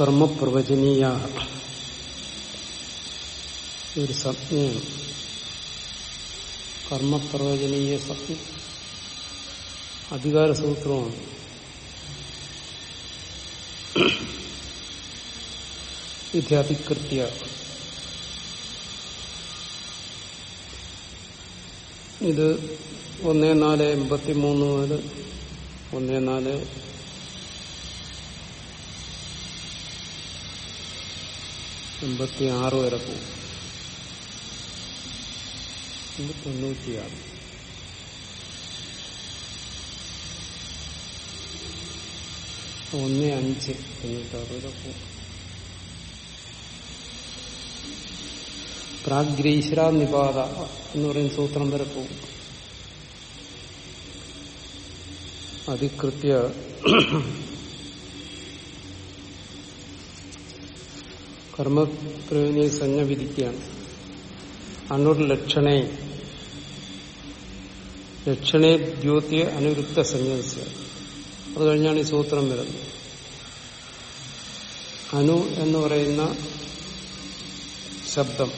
കർമ്മപ്രവചനീയ. ഒരു സംജ്ഞയാണ്. കർമ്മപ്രവചനീയ അധികാര സൂത്രമാണ്. ഇത്യധികൃത്യ ഇത് ഒന്നേ നാല് എൺപത്തി മൂന്ന് മുതൽ ഒന്നേ നാല് എൺപത്തി ആറ് വരെ പോകും. തൊണ്ണൂറ്റിയാറ് ഒന്ന് അഞ്ച് തൊണ്ണൂറ്റാറ് വരെ പോകും. പ്രാഗ്രീശ്വര നിപാത എന്ന് പറയുന്ന സൂത്രം വരെ പോകും. അധികൃത്യ കർമ്മപ്രയോജന സഞ്ജ വിധിക്കുകയാണ് അണ്ണൂർ ലക്ഷണേ ലക്ഷണേ ദ്യോത്യ അനുരുക്ത സന്യാസ അത് കഴിഞ്ഞാണ് ഈ സൂത്രം വരുന്നത്. അനു എന്ന് പറയുന്ന ശബ്ദം.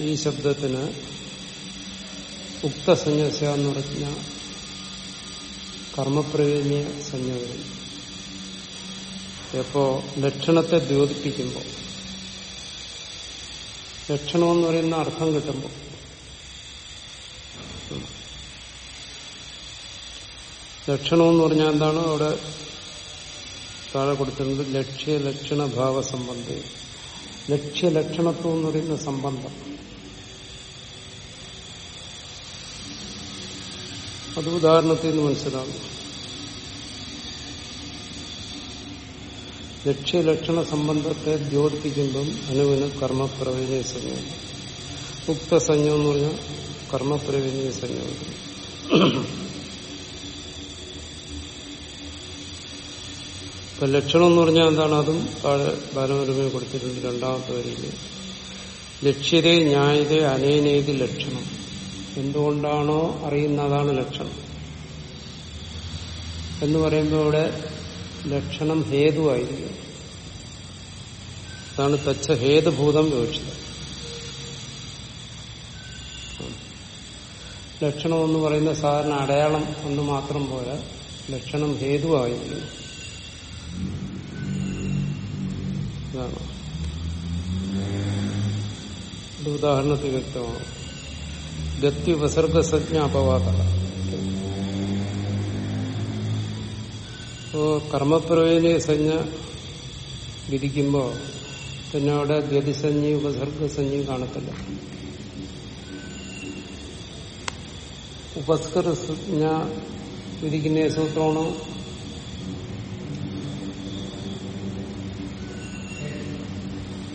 ഈ ശബ്ദത്തിന് ഉക്തസന്യാസ എന്ന് പറഞ്ഞ കർമ്മപ്രയോജനീയ സഞ്ജ വരും എപ്പോ ലക്ഷണത്തെ ദ്യോതിപ്പിക്കുമ്പോൾ ലക്ഷണമെന്ന് പറയുന്ന അർത്ഥം കിട്ടുമ്പോൾ ലക്ഷണമെന്ന് പറഞ്ഞാൽ എന്താണ്? അവിടെ താഴെ കൊടുത്തിരുന്നത് ലക്ഷ്യ ലക്ഷണ ഭാവ സംബന്ധം. ലക്ഷ്യലക്ഷണത്വം എന്ന് പറയുന്ന സംബന്ധം. അത് ഉദാഹരണത്തിൽ നിന്ന് മനസ്സിലാകും ലക്ഷ്യലക്ഷണ സംബന്ധത്തെ ദ്യോതിപ്പിക്കുമ്പം അനുവിന് കർമ്മപ്രവചനീയ സംജ്ഞ ഉക്തസഞ്ജം എന്ന് പറഞ്ഞാൽ കർമ്മപ്രവചനീയ സംജ്ഞ ഇപ്പൊ ലക്ഷണം എന്ന് പറഞ്ഞാൽ എന്താണ്? അതും താഴെ ബാലമരമയെ കൊടുത്തിട്ടുണ്ട് രണ്ടാമത്തെ വരിയിൽ. ലക്ഷ്യതേ ന്യായതേ അനേനേത് ലക്ഷണം. എന്തുകൊണ്ടാണോ അറിയുന്നതാണ് ലക്ഷണം. എന്ന് പറയുമ്പോൾ ഇവിടെ ലക്ഷണം ഹേതുവായിരിക്കും. അതാണ് തച്ച ഹേതുഭൂതം വിവക്ഷിതം ലക്ഷണം എന്ന് പറയുന്ന സാധാരണ അടയാളം എന്ന് മാത്രം പോലെ ലക്ഷണം ഹേതുവായിരിക്കും. ഇതാണ്. ഇത് ഉദാഹരണത്തിൽ വ്യക്തമാണ്. ഗത്യുപസർഗസജ്ഞ ഉപസർഗസജ്ഞ അപവാദ ഇപ്പോ കർമ്മപ്രവേലി സഞ്ജ വിധിക്കുമ്പോ പിന്നെ അവിടെ ഗതിസഞ്ജി ഉപസർഗസഞ്ജി കാണത്തില്ല. ഉപസ്കൃസജ്ഞ വിധിക്കുന്ന സൂത്രമാണോ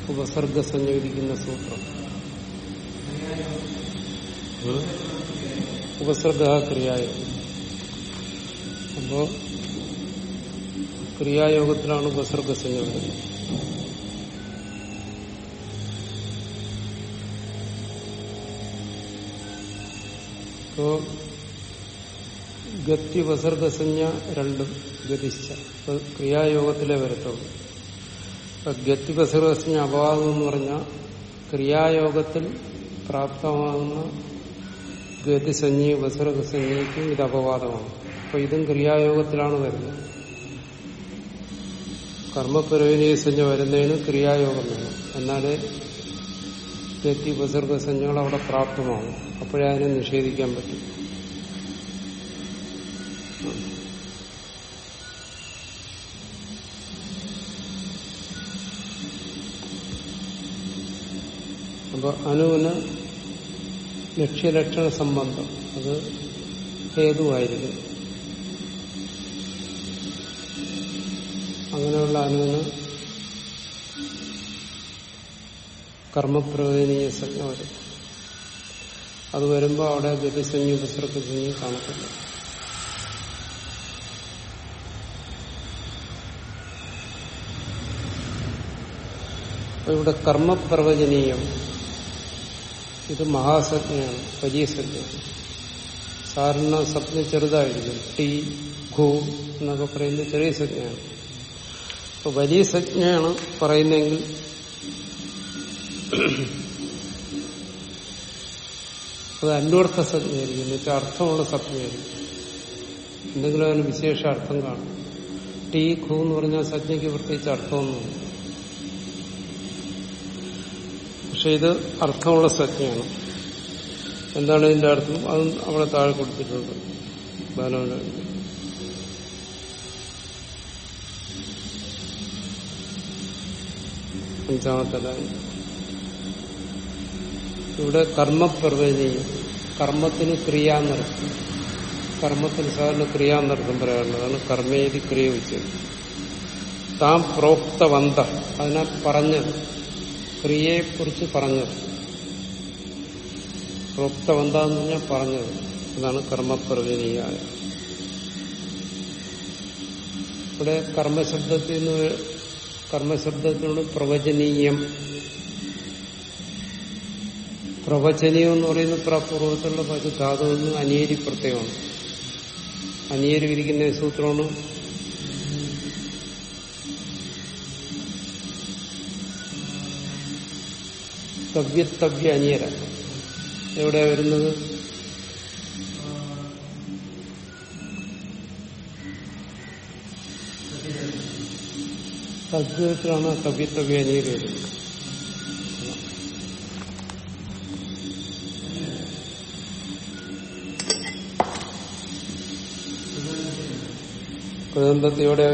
ഉപസർഗസഞ്ജ വിധിക്കുന്ന സൂത്രം. ഉപസർഗ ക്രിയായ. അപ്പോ ക്രിയായോഗത്തിലാണ് ഉപസർഗസഞ്ജ സംയോഗം ഇപ്പോ ഗത്തി ഉപസർഗസഞ്ജ രണ്ടും ഗതിച്ച ക്രിയായോഗത്തിലെ വരത്തുള്ളൂ. ഇപ്പൊ ഗത്തി ഉപസർഗസഞ്ജ അപവാദം എന്ന് പറഞ്ഞാൽ ക്രിയായോഗത്തിൽ പ്രാപ്തമാകുന്ന ഗതിസഞ്ജി ഉപസർഗസഞ്ജയ്ക്കും ഇത് അപവാദമാണ്. അപ്പൊ ഇതും ക്രിയായോഗത്തിലാണ് വരുന്നത്. കർമ്മപരവിനീയ സഞ്ജ വരുന്നതിന് ക്രിയായോഗം വേണം. എന്നാലേ ഗതി ഉപസർഗസഞ്ജകൾ അവിടെ പ്രാപ്തമാകും അപ്പോഴേ അതിനെ നിഷേധിക്കാൻ പറ്റും. അപ്പൊ അനുവിന് ലക്ഷ്യലക്ഷണ സംബന്ധം. അത് ഹേതുവായിരിക്കും. അങ്ങനെയുള്ള അനുവിന് കർമ്മപ്രവേദനീയ സംജ്ഞ വരും. അത് വരുമ്പോൾ അവിടെ ഗതിസഞ്ജി ഉപസർഗസഞ്ജി കാണത്തില്ല. ഇവിടെ കർമ്മപ്രവചനീയം ഇത് മഹാസജ്ഞയാണ് വലിയ സജ്ഞയാണ് സാധാരണ സജ്ഞ ചെറുതായിരിക്കും ടി ഖു എന്നൊക്കെ പറയുന്നത് ചെറിയ സംജ്ഞയാണ്. അപ്പൊ വലിയ സജ്ഞയാണ് പറയുന്നതെങ്കിൽ അത് അന്വർത്ഥ സംജ്ഞയായിരിക്കും. എന്നുവെച്ചാൽ അർത്ഥമുള്ള സംജ്ഞയായിരിക്കും. എന്തെങ്കിലും അതിന് വിശേഷ അർത്ഥം കാണും. ടീ ഖു എന്ന് പറഞ്ഞാൽ സജ്ഞയ്ക്ക് പ്രത്യേകിച്ച് അർത്ഥമൊന്നുമില്ല. പക്ഷെ ഇത് അർത്ഥമുള്ള സജ്ഞയാണ്. എന്താണ് ഇതിന്റെ അർത്ഥം? അതും അവിടെ താഴെ കൊടുത്തിട്ടുണ്ട്. ബാലവന അഞ്ചാമത്തെ ലൈൻ ഇവിടെ കർമ്മപ്രവചനീയം കർമ്മത്തിന് ക്രിയാനർത്ഥം കർമ്മത്തിന് സാധാരണ ക്രിയാന്നർത്ഥം പറയാറുള്ളതാണ് കർമ്മേതി ക്രിയ വെച്ചത് താം പ്രോക്തവന്ത അതിനെ പറഞ്ഞത് ക്രിയയെക്കുറിച്ച് പറഞ്ഞത്. പ്രോക്തവന്ത എന്ന് പറഞ്ഞാൽ പറഞ്ഞത്. അതാണ് കർമ്മപ്രവചനീയായ ഇവിടെ കർമ്മശബ്ദത്തിൽ നിന്ന് കർമ്മശബ്ദത്തിനോട് പ്രവചനീയം. പ്രവചനീയം എന്ന് പറയുന്ന പ്രപൂർവത്തിലുള്ള പശു ധാതു എന്ന് അനിയരി പ്രത്യമാണ് അനിയരി വിരിക്കുന്ന സൂത്രമാണ്. തവ്യത്തവ്യ അനിയര എവിടെയാ വരുന്നത്? തദ്വത്തിലാണ് കവിത്വ അനിയർ വരുന്നത് കൃതന്തത്തെ എവിടെ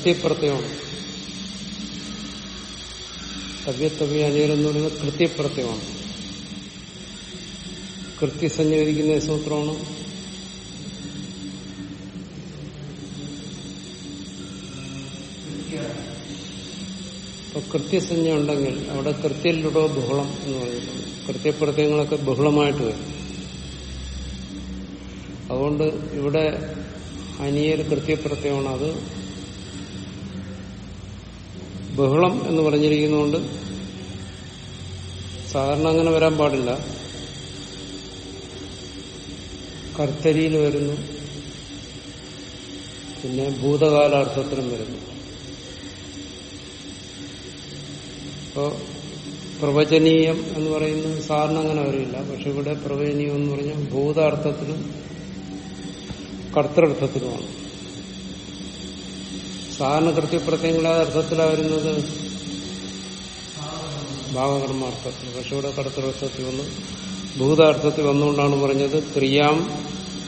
കൃത്യപ്രത്യമാണ്. തവ്യത്തവ്യ അനേരം എന്ന് പറയുന്നത് കൃത്യപ്രത്യമാണ്. കൃത്യസഞ്ചരിക്കുന്ന സൂത്രമാണ്. ഇപ്പൊ കൃത്യസഞ്ജ ഉണ്ടെങ്കിൽ അവിടെ കൃത്യലുടോ ബഹുളം എന്ന് പറയുന്നത് കൃത്യപ്രത്യങ്ങളൊക്കെ ബഹുളമായിട്ട് വരും. അതുകൊണ്ട് ഇവിടെ അനിയർ കൃത്യപ്രത്യമാണ് അത് ബഹളം എന്ന് പറഞ്ഞിരിക്കുന്നതുകൊണ്ട് സാധാരണ അങ്ങനെ വരാൻ പാടില്ല. കർത്തരിയിൽ വരുന്നു. പിന്നെ ഭൂതകാലാർത്ഥത്തിലും വരുന്നു. ഇപ്പോ പ്രവചനീയം എന്ന് പറയുന്നത് സാധാരണ അങ്ങനെ വരില്ല. പക്ഷെ ഇവിടെ പ്രവചനീയം എന്ന് പറഞ്ഞാൽ ഭൂതാർത്ഥത്തിലും കർത്തൃർത്ഥത്തിലുമാണ്. സാധാരണ കൃത്യപ്രത്യങ്ങളെ അർത്ഥത്തിലാണ് വരുന്നത് ഭാവകർമാർത്ഥത്തിൽ. പക്ഷെ ഇവിടെ കടത്തർത്ഥത്തിൽ വന്നു. ഭൂതാർത്ഥത്തിൽ വന്നുകൊണ്ടാണ് പറഞ്ഞത് ക്രിയാം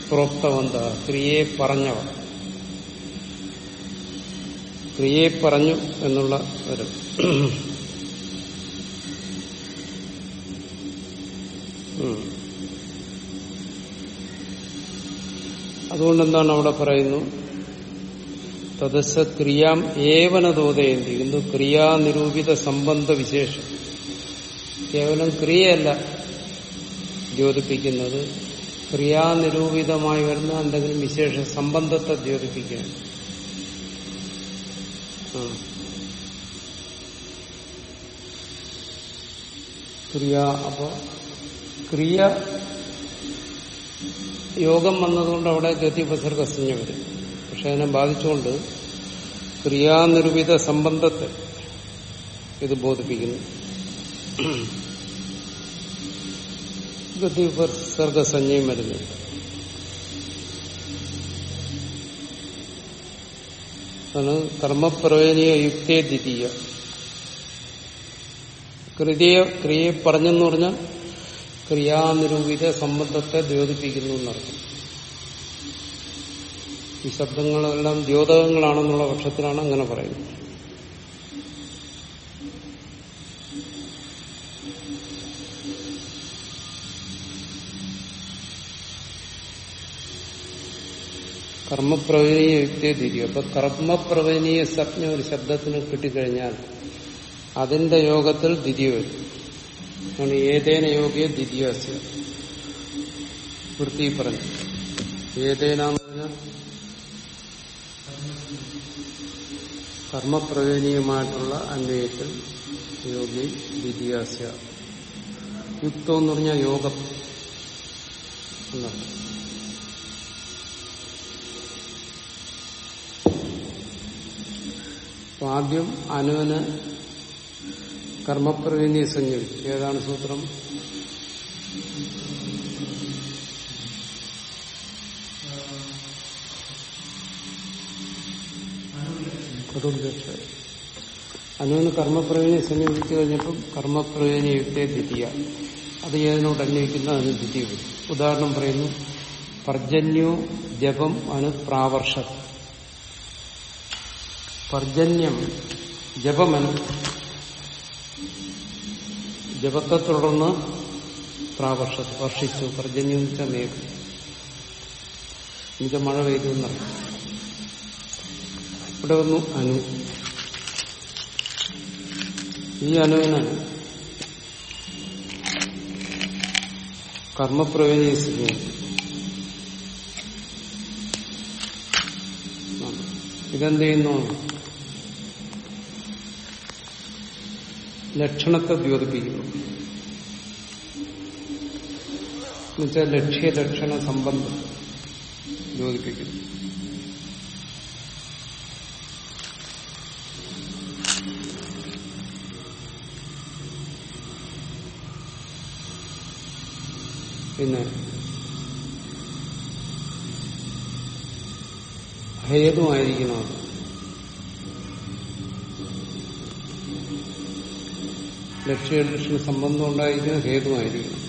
പ്രോക്തവന്ത ക്രിയയെ പറഞ്ഞവ ക്രിയയെ പറഞ്ഞു എന്നുള്ള ഒരു അതുകൊണ്ടെന്താണ് അവിടെ പറയുന്നു? തദസ ക്രിയാം ഏവന തോതയന്തി. എന്തു? ക്രിയാനിരൂപിത സംബന്ധ വിശേഷം. കേവലം ക്രിയയല്ല ദ്യോതിപ്പിക്കുന്നത്. ക്രിയാനിരൂപിതമായി വരുന്ന എന്തെങ്കിലും വിശേഷ സംബന്ധത്തെ ദ്യോതിപ്പിക്കുകയാണ് ക്രിയ അപ്പോ ക്രിയ യോഗം വന്നതുകൊണ്ട് അവിടെ ഗതി ഉപസർഗസഞ്ജ വരും. പക്ഷെ അതിനെ ബാധിച്ചുകൊണ്ട് ക്രിയാനിർമ്മിത സംബന്ധത്തെ ഇത് ബോധിപ്പിക്കുന്നു. ഗതിപർസർഗസഞ്ജയം വരുന്നു. അതാണ് കർമ്മപ്രവേനീയ യുക്തേ ദ്വിതീയ. കൃതിയെ ക്രിയയെ പറഞ്ഞെന്ന് പറഞ്ഞാൽ ക്രിയാനിരൂപിത സംബന്ധത്തെ ദ്യോതിപ്പിക്കുന്നു എന്നർത്ഥം. ഈ ശബ്ദങ്ങളെല്ലാം ദ്യോതകങ്ങളാണെന്നുള്ള പക്ഷത്തിലാണ് അങ്ങനെ പറയുന്നത്. കർമ്മപ്രവനീയ യുക്തിയെ തിരിയും. അപ്പൊ കർമ്മപ്രവനീയ സജ്ഞ ഒരു ശബ്ദത്തിന് കിട്ടിക്കഴിഞ്ഞാൽ അതിന്റെ യോഗത്തിൽ ദ്വിതീയ വരും. ഏതേന യോഗിയെ ദ്വിതീയസ്യ. വൃത്തി പറഞ്ഞു. ഏതേനാന്ന് പറഞ്ഞാൽ കർമ്മപ്രവനീയമായിട്ടുള്ള അന്വയത്തിൽ യോഗി വിദ്യാസ യുക്തം എന്ന് പറഞ്ഞാൽ യോഗം എന്നാണ്. ആദ്യം അനുവിന് കർമ്മപ്രവീണിയെ സംയോജിച്ചു ഏതാണ് സൂത്രം? കൊടുംരക്ഷ അനുവിന് കർമ്മപ്രവീണിയെ സമീപിച്ചു കഴിഞ്ഞപ്പം കർമ്മപ്രവീണി യുക്തേ ദ്വിതീയ. അത് ഏതിനോട് അന്വയിക്കുന്ന അതിന് ദ്വിതീയ ഉദാഹരണം പറയുന്നു പർജന്യോ ജപം അനു പ്രാവർഷ പർജന്യം ജപമനു ജപത്തെ തുടർന്ന് പ്രാവർഷ വർഷിച്ചു. പർജന്യം വെച്ചാൽ മേഘം. ഇത് മഴ പെയ്തു എന്നറിയാം ഇവിടെ വന്നു അനു. ഈ അനുവിന് കർമ്മപ്രവീണിയെ സ്വീകരിച്ചു ഇതെന്ത് ചെയ്യുന്നു? ലക്ഷണത്തെ ദ്യോതിപ്പിക്കുന്നു. എന്നുവെച്ചാൽ ലക്ഷ്യ ലക്ഷണ സംബന്ധം ദ്യോതിപ്പിക്കുന്നു. പിന്നെ ഹേതുമായിരിക്കണം അത്. ലക്ഷ്യലക്ഷ്യ സംബന്ധം ഉണ്ടായിരിക്കുന്ന ഹേതുമായിരിക്കണം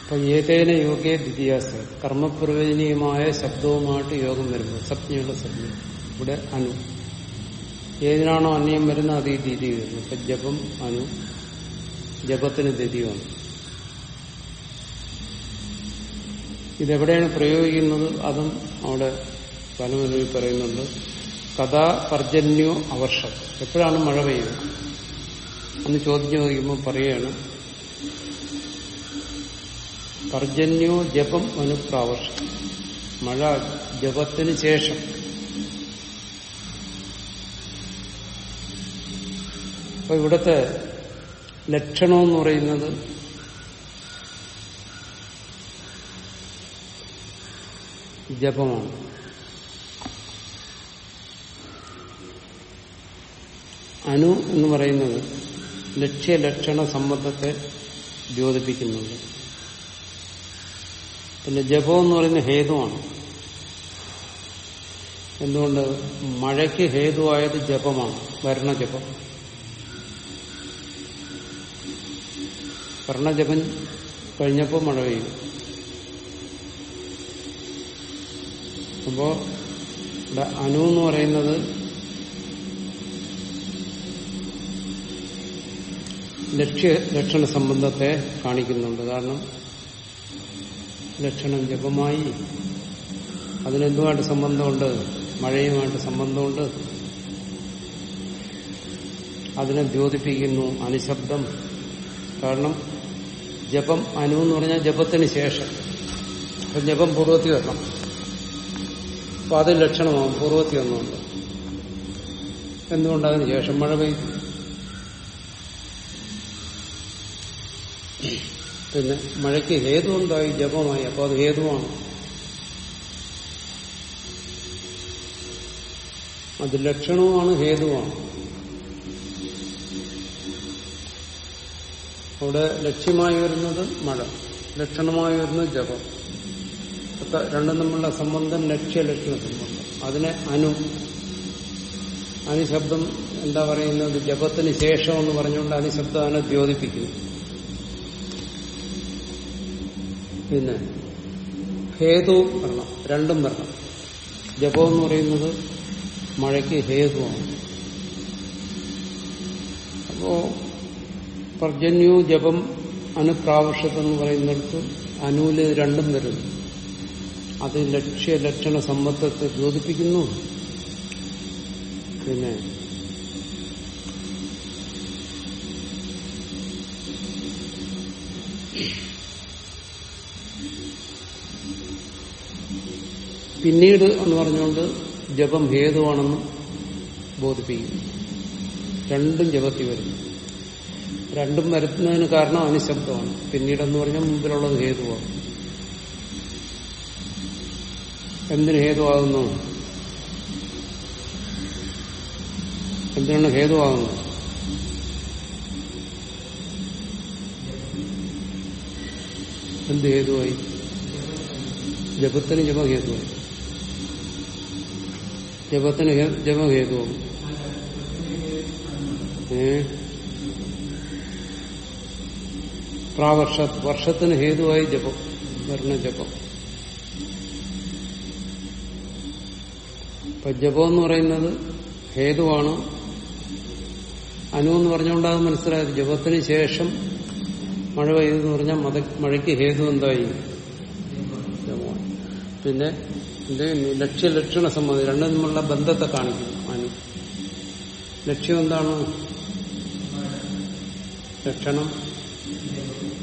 അപ്പൊ ഏതേന യോഗേ ദ്വിതീയാസ കർമ്മപ്രവചനീയമായ ശബ്ദവുമായിട്ട് യോഗം വരുമ്പോൾ സപ്ഞയുള്ള സപ്ഞ ഇവിടെ അനു. ഏതിനാണോ അന്യം വരുന്നത് അത് ഈ ദ്വിതി വരുന്നു. ഇപ്പൊ ജപം അനു. ജപത്തിന് ദ്വിതീയമാണ് ഇതെവിടെയാണ് പ്രയോഗിക്കുന്നത്? അതും അവിടെ പലമൊരു പറയുന്നുണ്ട്. കഥാ പർജന്യോ അവർഷം. എപ്പോഴാണ് മഴ പെയ്യുന്നത് അന്ന് ചോദിച്ചു നോക്കുമ്പോൾ പറയുകയാണ് പർജന്യോ ജപം അനുപ്രാവർഷം മഴ ജപത്തിന് ശേഷം. അപ്പൊ ഇവിടുത്തെ ലക്ഷണം എന്ന് പറയുന്നത് ജപമാണ്. അനു എന്ന് പറയുന്നത് ലക്ഷ്യലക്ഷണ സംബന്ധത്തെ ദ്യോതിപ്പിക്കുന്നുണ്ട് പിന്നെ ജപം എന്ന് പറയുന്ന ഹേതുവാണ്. എന്തുകൊണ്ട്? മഴയ്ക്ക് ഹേതുവായത് ജപമാണ്. ഭരണജപം. വർണജപം കഴിഞ്ഞപ്പോൾ മഴ പെയ്യും. അപ്പോ ഇവിടെ അനു എന്ന് പറയുന്നത് ലക്ഷ്യ ലക്ഷണ സംബന്ധത്തെ കാണിക്കുന്നുണ്ട്. കാരണം ലക്ഷണം ജപമായി. അതിനെന്തുമായിട്ട് സംബന്ധമുണ്ട്? മഴയുമായിട്ട് സംബന്ധമുണ്ട്. അതിനെ ദ്യോതിപ്പിക്കുന്നു അനുശബ്ദം. കാരണം ജപം അനു എന്ന് പറഞ്ഞാൽ ജപത്തിന് ശേഷം. അപ്പൊ ജപം പൂർവത്തി വരണം. അപ്പൊ അത് ലക്ഷണമാവും. പൂർവത്തി വന്നുകൊണ്ട്. എന്തുകൊണ്ട് അതിന് ശേഷം മഴ പെയ്തു പിന്നെ മഴയ്ക്ക് ഹേതു ഉണ്ടായി ജപമായി. അപ്പൊ അത് ഹേതുവാണ്. അത് ലക്ഷണവുമാണ് ഹേതുവാണ്. അവിടെ ലക്ഷ്യമായി വരുന്നത് മഴ. ലക്ഷണമായി വരുന്നത് ജപം. രണ്ടും തമ്മിലുള്ള സംബന്ധം ലക്ഷ്യ ലക്ഷണ സംബന്ധം. അതിനെ അനു. അനുശബ്ദം എന്താ പറയുന്നത്? ജപത്തിന് ശേഷം എന്ന് പറഞ്ഞുകൊണ്ട് അനുശബ്ദം അതിനെ ദ്യോതിപ്പിക്കുന്നു പിന്നെ ഹേതു വരണം രണ്ടും വരണം ജപം എന്ന് പറയുന്നത് മഴയ്ക്ക് ഹേതുവാണ്. അപ്പോ പർജന്യു ജപം അനുപ്രാവശ്യത്ത് എന്ന് പറയുന്നിടത്ത് അനൂൽ രണ്ടും വരുന്നു. അത് ലക്ഷ്യ ലക്ഷണ സമ്പത്തത്തെ ദ്യോതിപ്പിക്കുന്നു. പിന്നെ പിന്നീട് എന്ന് പറഞ്ഞുകൊണ്ട് ജപം ഹേതുവാണെന്ന് ബോധിപ്പിക്കുന്നു രണ്ടും ജപത്തിൽ വരുന്നു രണ്ടും വരുത്തുന്നതിന് കാരണം അനുശബ്ദമാണ്. പിന്നീടെന്ന് പറഞ്ഞാൽ മുമ്പിലുള്ളത് ഹേതുവാണ്. എന്തിന് ഹേതുവാകുന്നു? എന്തിനാണ് ഹേതുവാകുന്നത്? എന്ത് ഹേതുവായി? ജപത്തിന് ജപം ഹേതുവായി ജപത്തിന് ജപഹേതുവും പ്രാവർഷ വർഷത്തിന് ഹേതുവായി ജപം വർണ ജപം. ജപം എന്ന് പറയുന്നത് ഹേതുവാണ്? അനു എന്ന് പറഞ്ഞുകൊണ്ട് അത് മനസ്സിലായത്. ജപത്തിന് ശേഷം മഴ പെയ്തെന്ന് പറഞ്ഞാൽ മഴയ്ക്ക് ഹേതു എന്തായി? പിന്നെ? ലക്ഷ്യ ലക്ഷണ സംബന്ധം രണ്ടും തമ്മിലുള്ള ബന്ധത്തെ കാണിക്കുന്നു അനു ലക്ഷ്യം എന്താണ്? ലക്ഷണം.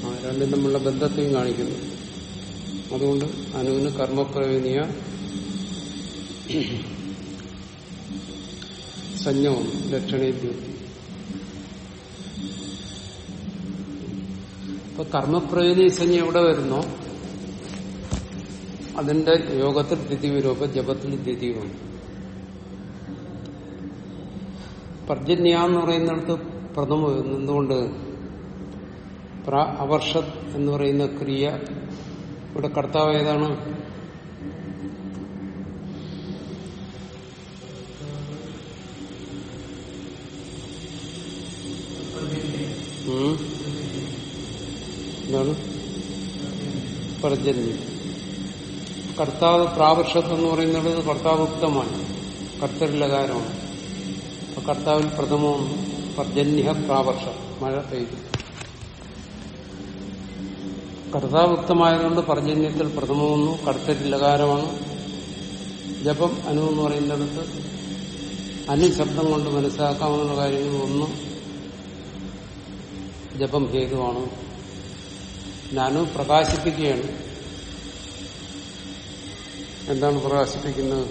ആ രണ്ടും തമ്മിലുള്ള ബന്ധത്തെയും കാണിക്കുന്നു. അതുകൊണ്ട് അനുവിന് കർമ്മപ്രവീണിയ സഞ്ജവും ലക്ഷണേദ്യം അപ്പൊ കർമ്മപ്രവീണി സഞ്ജ എവിടെ വരുന്നോ? അതിന്റെ യോഗത്തിൽ ദ്വിതീയരൂപ ജപത്തിൽ ദ്വിതീയമാണ് പർജന്യ എന്ന് പറയുന്നിടത്ത് പ്രഥമ എന്തുകൊണ്ട്? അവർഷത് എന്ന് പറയുന്ന ക്രിയ. ഇവിടെ കർത്താവ് ഏതാണ്? എന്താണ്? കർത്താവ് പ്രാവർഷത്ത് എന്ന് പറയുന്നത് കർത്താവുക്തമാണ് കർത്തരിലകാരമാണ് അപ്പൊ കർത്താവിൽ പ്രഥമവും പർജന്യ പ്രാവർഷ മഴ പെയ്തു. കർത്താവുക്തമായതുകൊണ്ട് പർജന്യത്തിൽ പ്രഥമമെന്നു കർത്തരിലകാരമാണ് ജപം അനു എന്ന് പറയുന്നിടത്ത് അനു ശബ്ദം കൊണ്ട് മനസ്സിലാക്കാവുന്ന കാര്യങ്ങൾ ഒന്ന് ജപം ഹേതുവാണ്. ഞാനു പ്രകാശിപ്പിക്കുകയാണ്. എന്താണ് പ്രകാശിപ്പിക്കുന്നത്.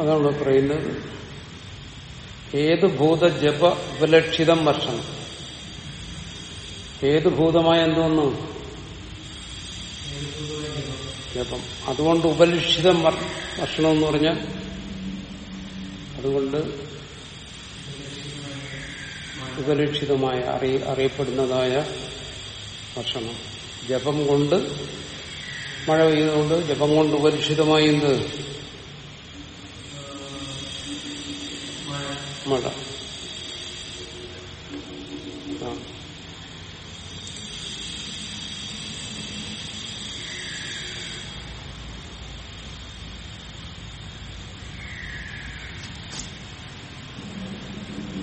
അതാണ് പറയുന്നത് ഏത് ഭൂത ജപ ഉപലക്ഷിതം വർഷണം ഏത് ഭൂതമായ എന്തോന്നു ജപം. അതുകൊണ്ട് ഉപലക്ഷിതം വർ- വർഷണം എന്ന് പറഞ്ഞാൽ അതുകൊണ്ട് ഉപലക്ഷിതമായ അറിയ അറിയപ്പെടുന്നതായ ഭക്ഷണം ജപം കൊണ്ട് മഴ പെയ്തുകൊണ്ട് ജപം കൊണ്ട് ഉപലക്ഷിതമായി എന്ത്? മഴ ആ.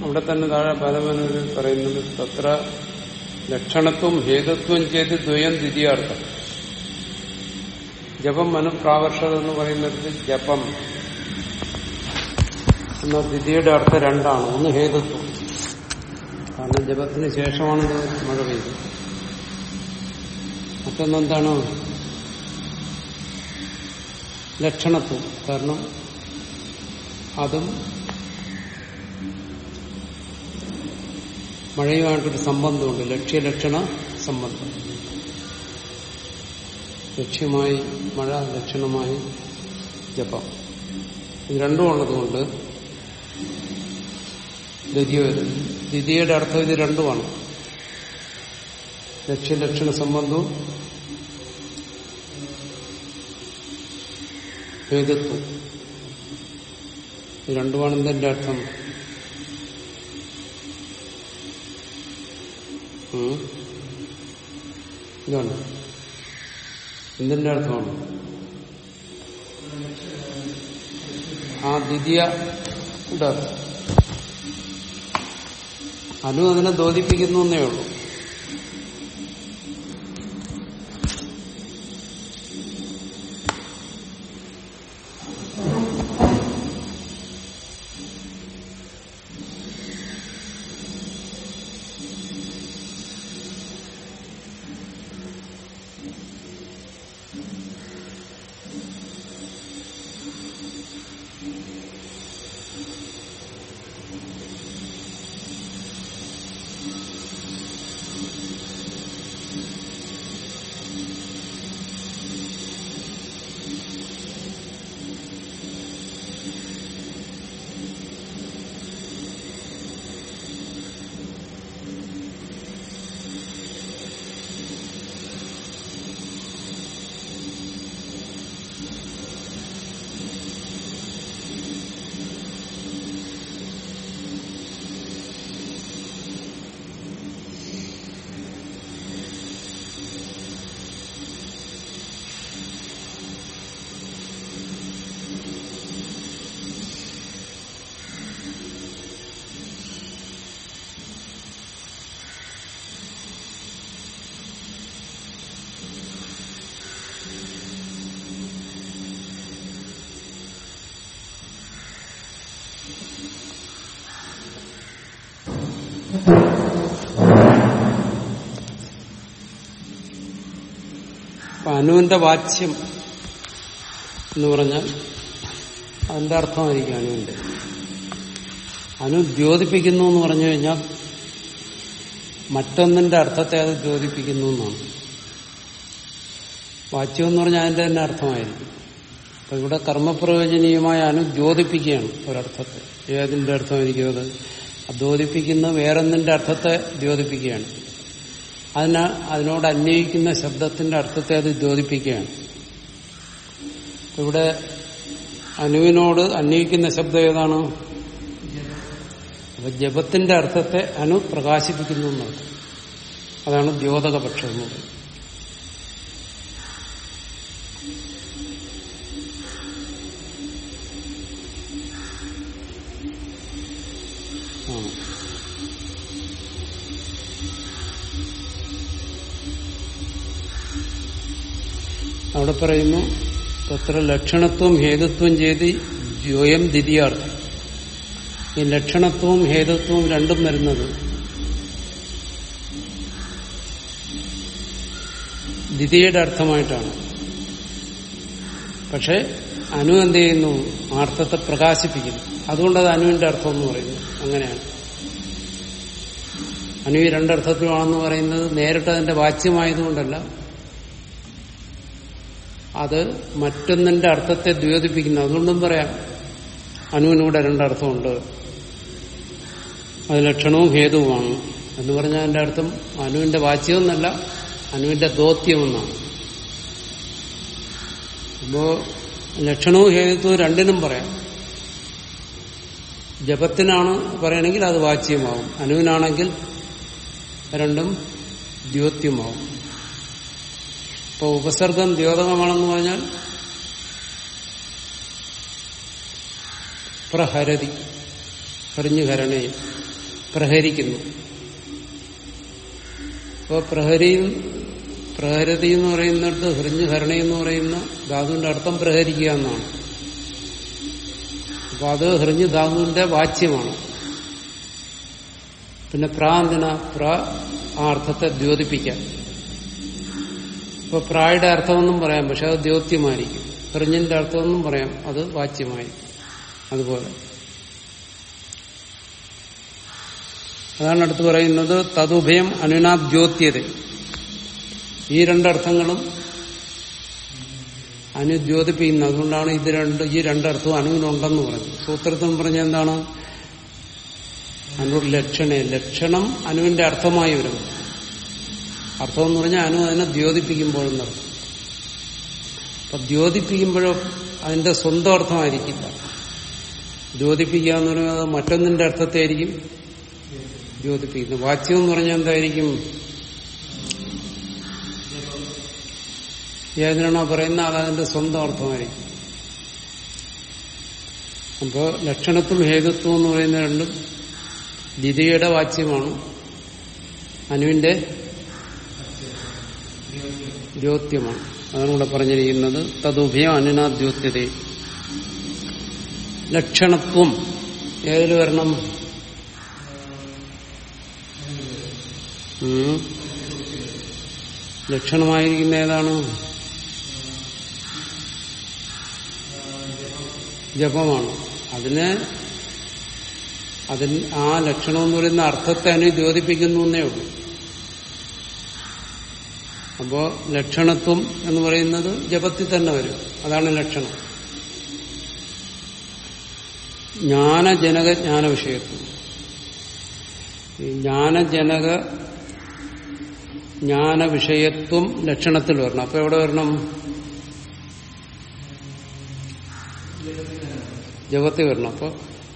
അവിടെ തന്നെ താഴെ പരമനൊരു പറയുന്നത് തത്ര ലക്ഷണത്വം ഹേതുത്വം ചെയ്ത് ദ്വയം ദ്വിതീയാർത്ഥം ജപം അനുപ്രാവർഷത എന്ന് പറയുന്നിടത്ത് ജപം എന്ന ദ്വിതീയുടെ അർത്ഥം രണ്ടാണ്. ഒന്ന് ഹേതുത്വം. കാരണം ജപത്തിന് ശേഷമാണ് മഴ പെയ്തത് മറ്റൊന്നെന്താണ്? ലക്ഷണത്വം. കാരണം അതും മഴയുമായിട്ടൊരു സംബന്ധമുണ്ട്. ലക്ഷ്യലക്ഷണ സംബന്ധം. ലക്ഷ്യമായി മഴ ലക്ഷണമായി ജപം. ഇത് രണ്ടും ഉള്ളതുകൊണ്ട് ദ്വിതീയ വരുന്നു ദ്വിതീയയുടെ അർത്ഥം ഇത് രണ്ടുമാണ്. ലക്ഷ്യലക്ഷണ സംബന്ധവും ഭേദത്വം. ഇത് രണ്ടുമാണ് എന്തിന്റെ അർത്ഥം? ഇതാണ്. എന്തിന്റെ അർത്ഥമാണ്. ആ ദ്വിതീയ അർത്ഥം അനു അതിനെ ദ്യോതിപ്പിക്കുന്നു എന്നേ ഉള്ളൂ. അനുവിന്റെ വാച്യം എന്ന് പറഞ്ഞാൽ അതിന്റെ അർത്ഥമായിരിക്കും അനുവിന്റെ. അനു ദ്യോതിപ്പിക്കുന്നു എന്ന് പറഞ്ഞു കഴിഞ്ഞാൽ മറ്റൊന്നിന്റെ അർത്ഥത്തെ അത് ദ്യോതിപ്പിക്കുന്നു എന്നാണ്. വാച്യം എന്ന് പറഞ്ഞാൽ അതിന്റെ തന്നെ അർത്ഥമായിരിക്കും. അപ്പൊ ഇവിടെ കർമ്മപ്രയോജനീയമായ അനു ദ്യോതിപ്പിക്കുകയാണ് ഒരർത്ഥത്തെ. ഏതിന്റെ അർത്ഥമായിരിക്കും അത്? ദ്യോതിപ്പിക്കുന്ന വേറൊന്നിന്റെ അർത്ഥത്തെ ദ്യോതിപ്പിക്കുകയാണ്. അതിന് അതിനോട് അന്വയിക്കുന്ന ശബ്ദത്തിന്റെ അർത്ഥത്തെ അത് ദ്യോതിപ്പിക്കുകയാണ്. ഇവിടെ അനുവിനോട് അന്വയിക്കുന്ന ശബ്ദം ഏതാണ്? അപ്പൊ ജപത്തിന്റെ അർത്ഥത്തെ അനു പ്രകാശിപ്പിക്കുന്നു അതാണ് ദ്യോതകപക്ഷം എന്ന് പറയുന്നത്. അവിടെ പറയുന്നു തത്ര ലക്ഷണത്വം ഹേതുത്വം ചെയ്ത് ദ്വയം ദ്വിതീയാർത്ഥം. ഈ ലക്ഷണത്വവും ഹേതുത്വവും രണ്ടും വരുന്നത് ദ്വിതീയയുടെ അർത്ഥമായിട്ടാണ്. പക്ഷെ അനു എന്ത് ചെയ്യുന്നു? ആർത്ഥത്തെ പ്രകാശിപ്പിക്കുന്നു. അതുകൊണ്ട് അത് അനുവിന്റെ അർത്ഥം എന്ന് പറയുന്നു. അങ്ങനെയാണ്. അനു ഈ രണ്ടർത്ഥത്തിലാണെന്ന് പറയുന്നത് നേരിട്ട് അതിന്റെ വാച്യമായതുകൊണ്ടല്ല അത് മറ്റൊന്നിന്റെ അർത്ഥത്തെ ദ്യോതിപ്പിക്കുന്നു അതുകൊണ്ടും പറയാം. അനുവിനൂടെ രണ്ടർത്ഥമുണ്ട് അത് ലക്ഷണവും ഹേതുവുമാണ്. എന്ന് പറഞ്ഞാൽ അതിന്റെ അർത്ഥം അനുവിന്റെ വാച്യമെന്നല്ല അനുവിന്റെ ദോത്യമെന്നാണ്. അപ്പോ ലക്ഷണവും ഹേതുത്വവും രണ്ടിനും പറയാം. ജപത്തിനാണ് പറയണമെങ്കിൽ അത് വാച്യമാവും. അനുവിനാണെങ്കിൽ രണ്ടും ദ്യോത്യമാവും ഇപ്പൊ ഉപസർഗം ദ്യോതകമാണെന്ന് പറഞ്ഞാൽ പ്രഹരതി ഹരിഞ്ഞു ഹരണേ പ്രഹരിക്കുന്നു. അപ്പോൾ പ്രഹരിയും പ്രഹരതി എന്ന് പറയുന്നിടത്ത് ഹൃഞ്ഞു ഹരണി എന്ന് പറയുന്ന ധാതുവിന്റെ അർത്ഥം പ്രഹരിക്കുക എന്നാണ്. അപ്പൊ അത് ഹൃഞ്ഞു ധാതുവിന്റെ വാച്യമാണ്. പിന്നെ പ്രാന്തിന പ്ര ആ അർത്ഥത്തെ ദ്യോതിപ്പിക്കാം. ഇപ്പൊ പ്രായുടെ അർത്ഥമൊന്നും പറയാം പക്ഷെ അത് ദ്യോത്യമായിരിക്കും പ്രജ്ഞന്റെ അർത്ഥമൊന്നും പറയാം അത് വാച്യമായിരിക്കും. അതുപോലെ. അതാണ് അടുത്ത് പറയുന്നത് തതുഭയം അനുനാദ്യോത്യത. ഈ രണ്ടർത്ഥങ്ങളും അനുദ്യോതിപ്പിക്കുന്നത് അതുകൊണ്ടാണ് ഇത് രണ്ട് ഈ രണ്ടർത്ഥവും അനുവിനുണ്ടെന്ന് പറഞ്ഞു സൂത്രത്തിൽ പറഞ്ഞ എന്താണ്? അനു ലക്ഷണേ ലക്ഷണം അനുവിന്റെ അർത്ഥമായി വരും അർത്ഥം എന്ന് പറഞ്ഞാൽ അനു അതിനെ ദ്യോതിപ്പിക്കുമ്പോഴെന്നർത്ഥം അപ്പൊ ദ്യോതിപ്പിക്കുമ്പോഴോ അതിന്റെ സ്വന്തം അർത്ഥമായിരിക്കില്ല. ദ്യോതിപ്പിക്കുക എന്ന് പറഞ്ഞാൽ അത് മറ്റൊന്നിന്റെ അർത്ഥത്തെ ആയിരിക്കും ദ്യോതിപ്പിക്കുന്നത്. വാച്യം എന്ന് പറഞ്ഞാൽ എന്തായിരിക്കും? ഏതിനാണോ പറയുന്ന അത് അതിന്റെ സ്വന്തം അർത്ഥമായിരിക്കും. അപ്പോ ലക്ഷണത്വം ഹേതുത്വം എന്ന് പറയുന്ന രണ്ടും ദ്വിതീയയുടെ വാച്യമാണ്. അനുവിന്റെ ദ്യോത്യമാണ്. അതാണ് ഇവിടെ പറഞ്ഞിരിക്കുന്നത് തതുഭയം അനുനാദ്യോത്യത ലക്ഷണത്വം ഏതിൽ വരണം. ലക്ഷണമായിരിക്കുന്ന ഏതാണ്? ജപമാണ്. അതിന് അതിന് ആ ലക്ഷണം എന്ന് പറയുന്ന അർത്ഥത്തെ അനുദ്യോതിപ്പിക്കുന്നു എന്നേ ഉള്ളൂ. അപ്പോ ലക്ഷണത്വം എന്ന് പറയുന്നത് ജപത്തിൽ തന്നെ വരും. അതാണ് ലക്ഷണം. ജ്ഞാനജനക ജ്ഞാന വിഷയത്വം ഈ ജ്ഞാനജനക ജ്ഞാന വിഷയത്വം ലക്ഷണത്തിൽ വരണം. അപ്പൊ എവിടെ വരണം? ജപത്തിൽ വരണം. അപ്പൊ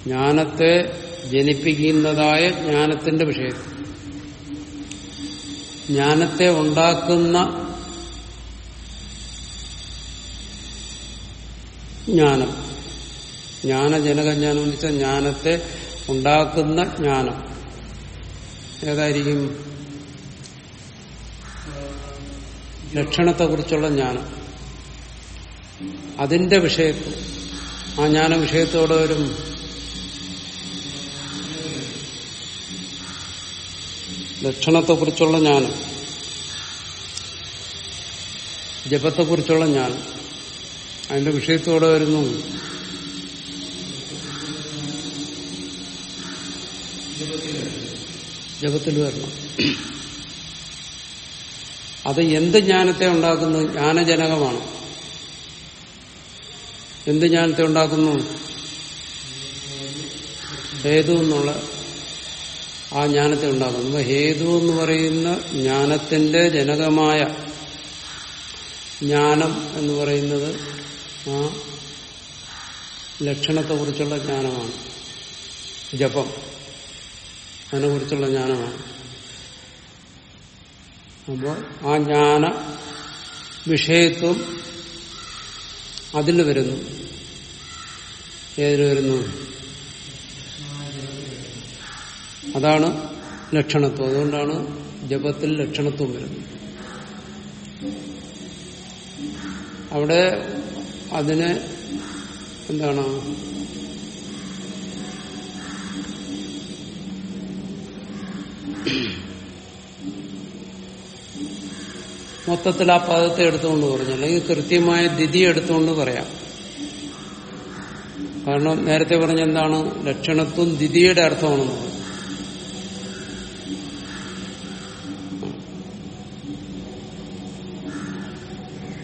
ജ്ഞാനത്തെ ജനിപ്പിക്കുന്നതായ ജ്ഞാനത്തിന്റെ വിഷയത്വം ജ്ഞാനത്തെ ഉണ്ടാക്കുന്ന ജ്ഞാനം. ജ്ഞാനജനകജ്ഞാനം എന്ന് വെച്ചാൽ ജ്ഞാനത്തെ ഉണ്ടാക്കുന്ന ജ്ഞാനം. ഏതായിരിക്കും? ലക്ഷണത്തെക്കുറിച്ചുള്ള ജ്ഞാനം. അതിന്റെ വിഷയത്വം ആ ജ്ഞാന വിഷയത്തോടെ വരും. ലക്ഷണത്തെക്കുറിച്ചുള്ള ജ്ഞാനം ജപത്തെക്കുറിച്ചുള്ള ജ്ഞാനം അതിന്റെ വിഷയത്തോടെ വരുന്നു. ജപത്തിൽ വരണം. അത് എന്ത് ജ്ഞാനത്തെ ഉണ്ടാക്കുന്നു? ജ്ഞാനജനകമാണ്. എന്ത് ജ്ഞാനത്തെ ഉണ്ടാക്കുന്നു? ഹേതു എന്നുള്ള ആ ജ്ഞാനത്തെ ഉണ്ടാക്കുന്നു അപ്പൊ ഹേതു എന്ന് പറയുന്ന ജ്ഞാനത്തിന്റെ ജനകമായ ജ്ഞാനം എന്ന് പറയുന്നത് ആ ലക്ഷണത്തെക്കുറിച്ചുള്ള ജ്ഞാനമാണ്. ജപം. അതിനെക്കുറിച്ചുള്ള ജ്ഞാനമാണ്. അപ്പോൾ ആ ജ്ഞാന വിഷയത്വം അതിൽ വരുന്നു. ഏതിൽ വരുന്നു? അതാണ് ലക്ഷണത്വം. അതുകൊണ്ടാണ് ജപത്തിൽ ലക്ഷണത്വം വരുന്നത്. അവിടെ അതിന് എന്താണ്? മൊത്തത്തിൽ ആ പദത്തെ എടുത്തുകൊണ്ട് പറഞ്ഞു. അല്ലെങ്കിൽ കൃത്യമായ ദിതി എടുത്തുകൊണ്ട് പറയാം. കാരണം നേരത്തെ പറഞ്ഞ എന്താണ്? ലക്ഷണത്വം ദിതിയുടെ അർത്ഥമാണെന്ന് പറഞ്ഞു.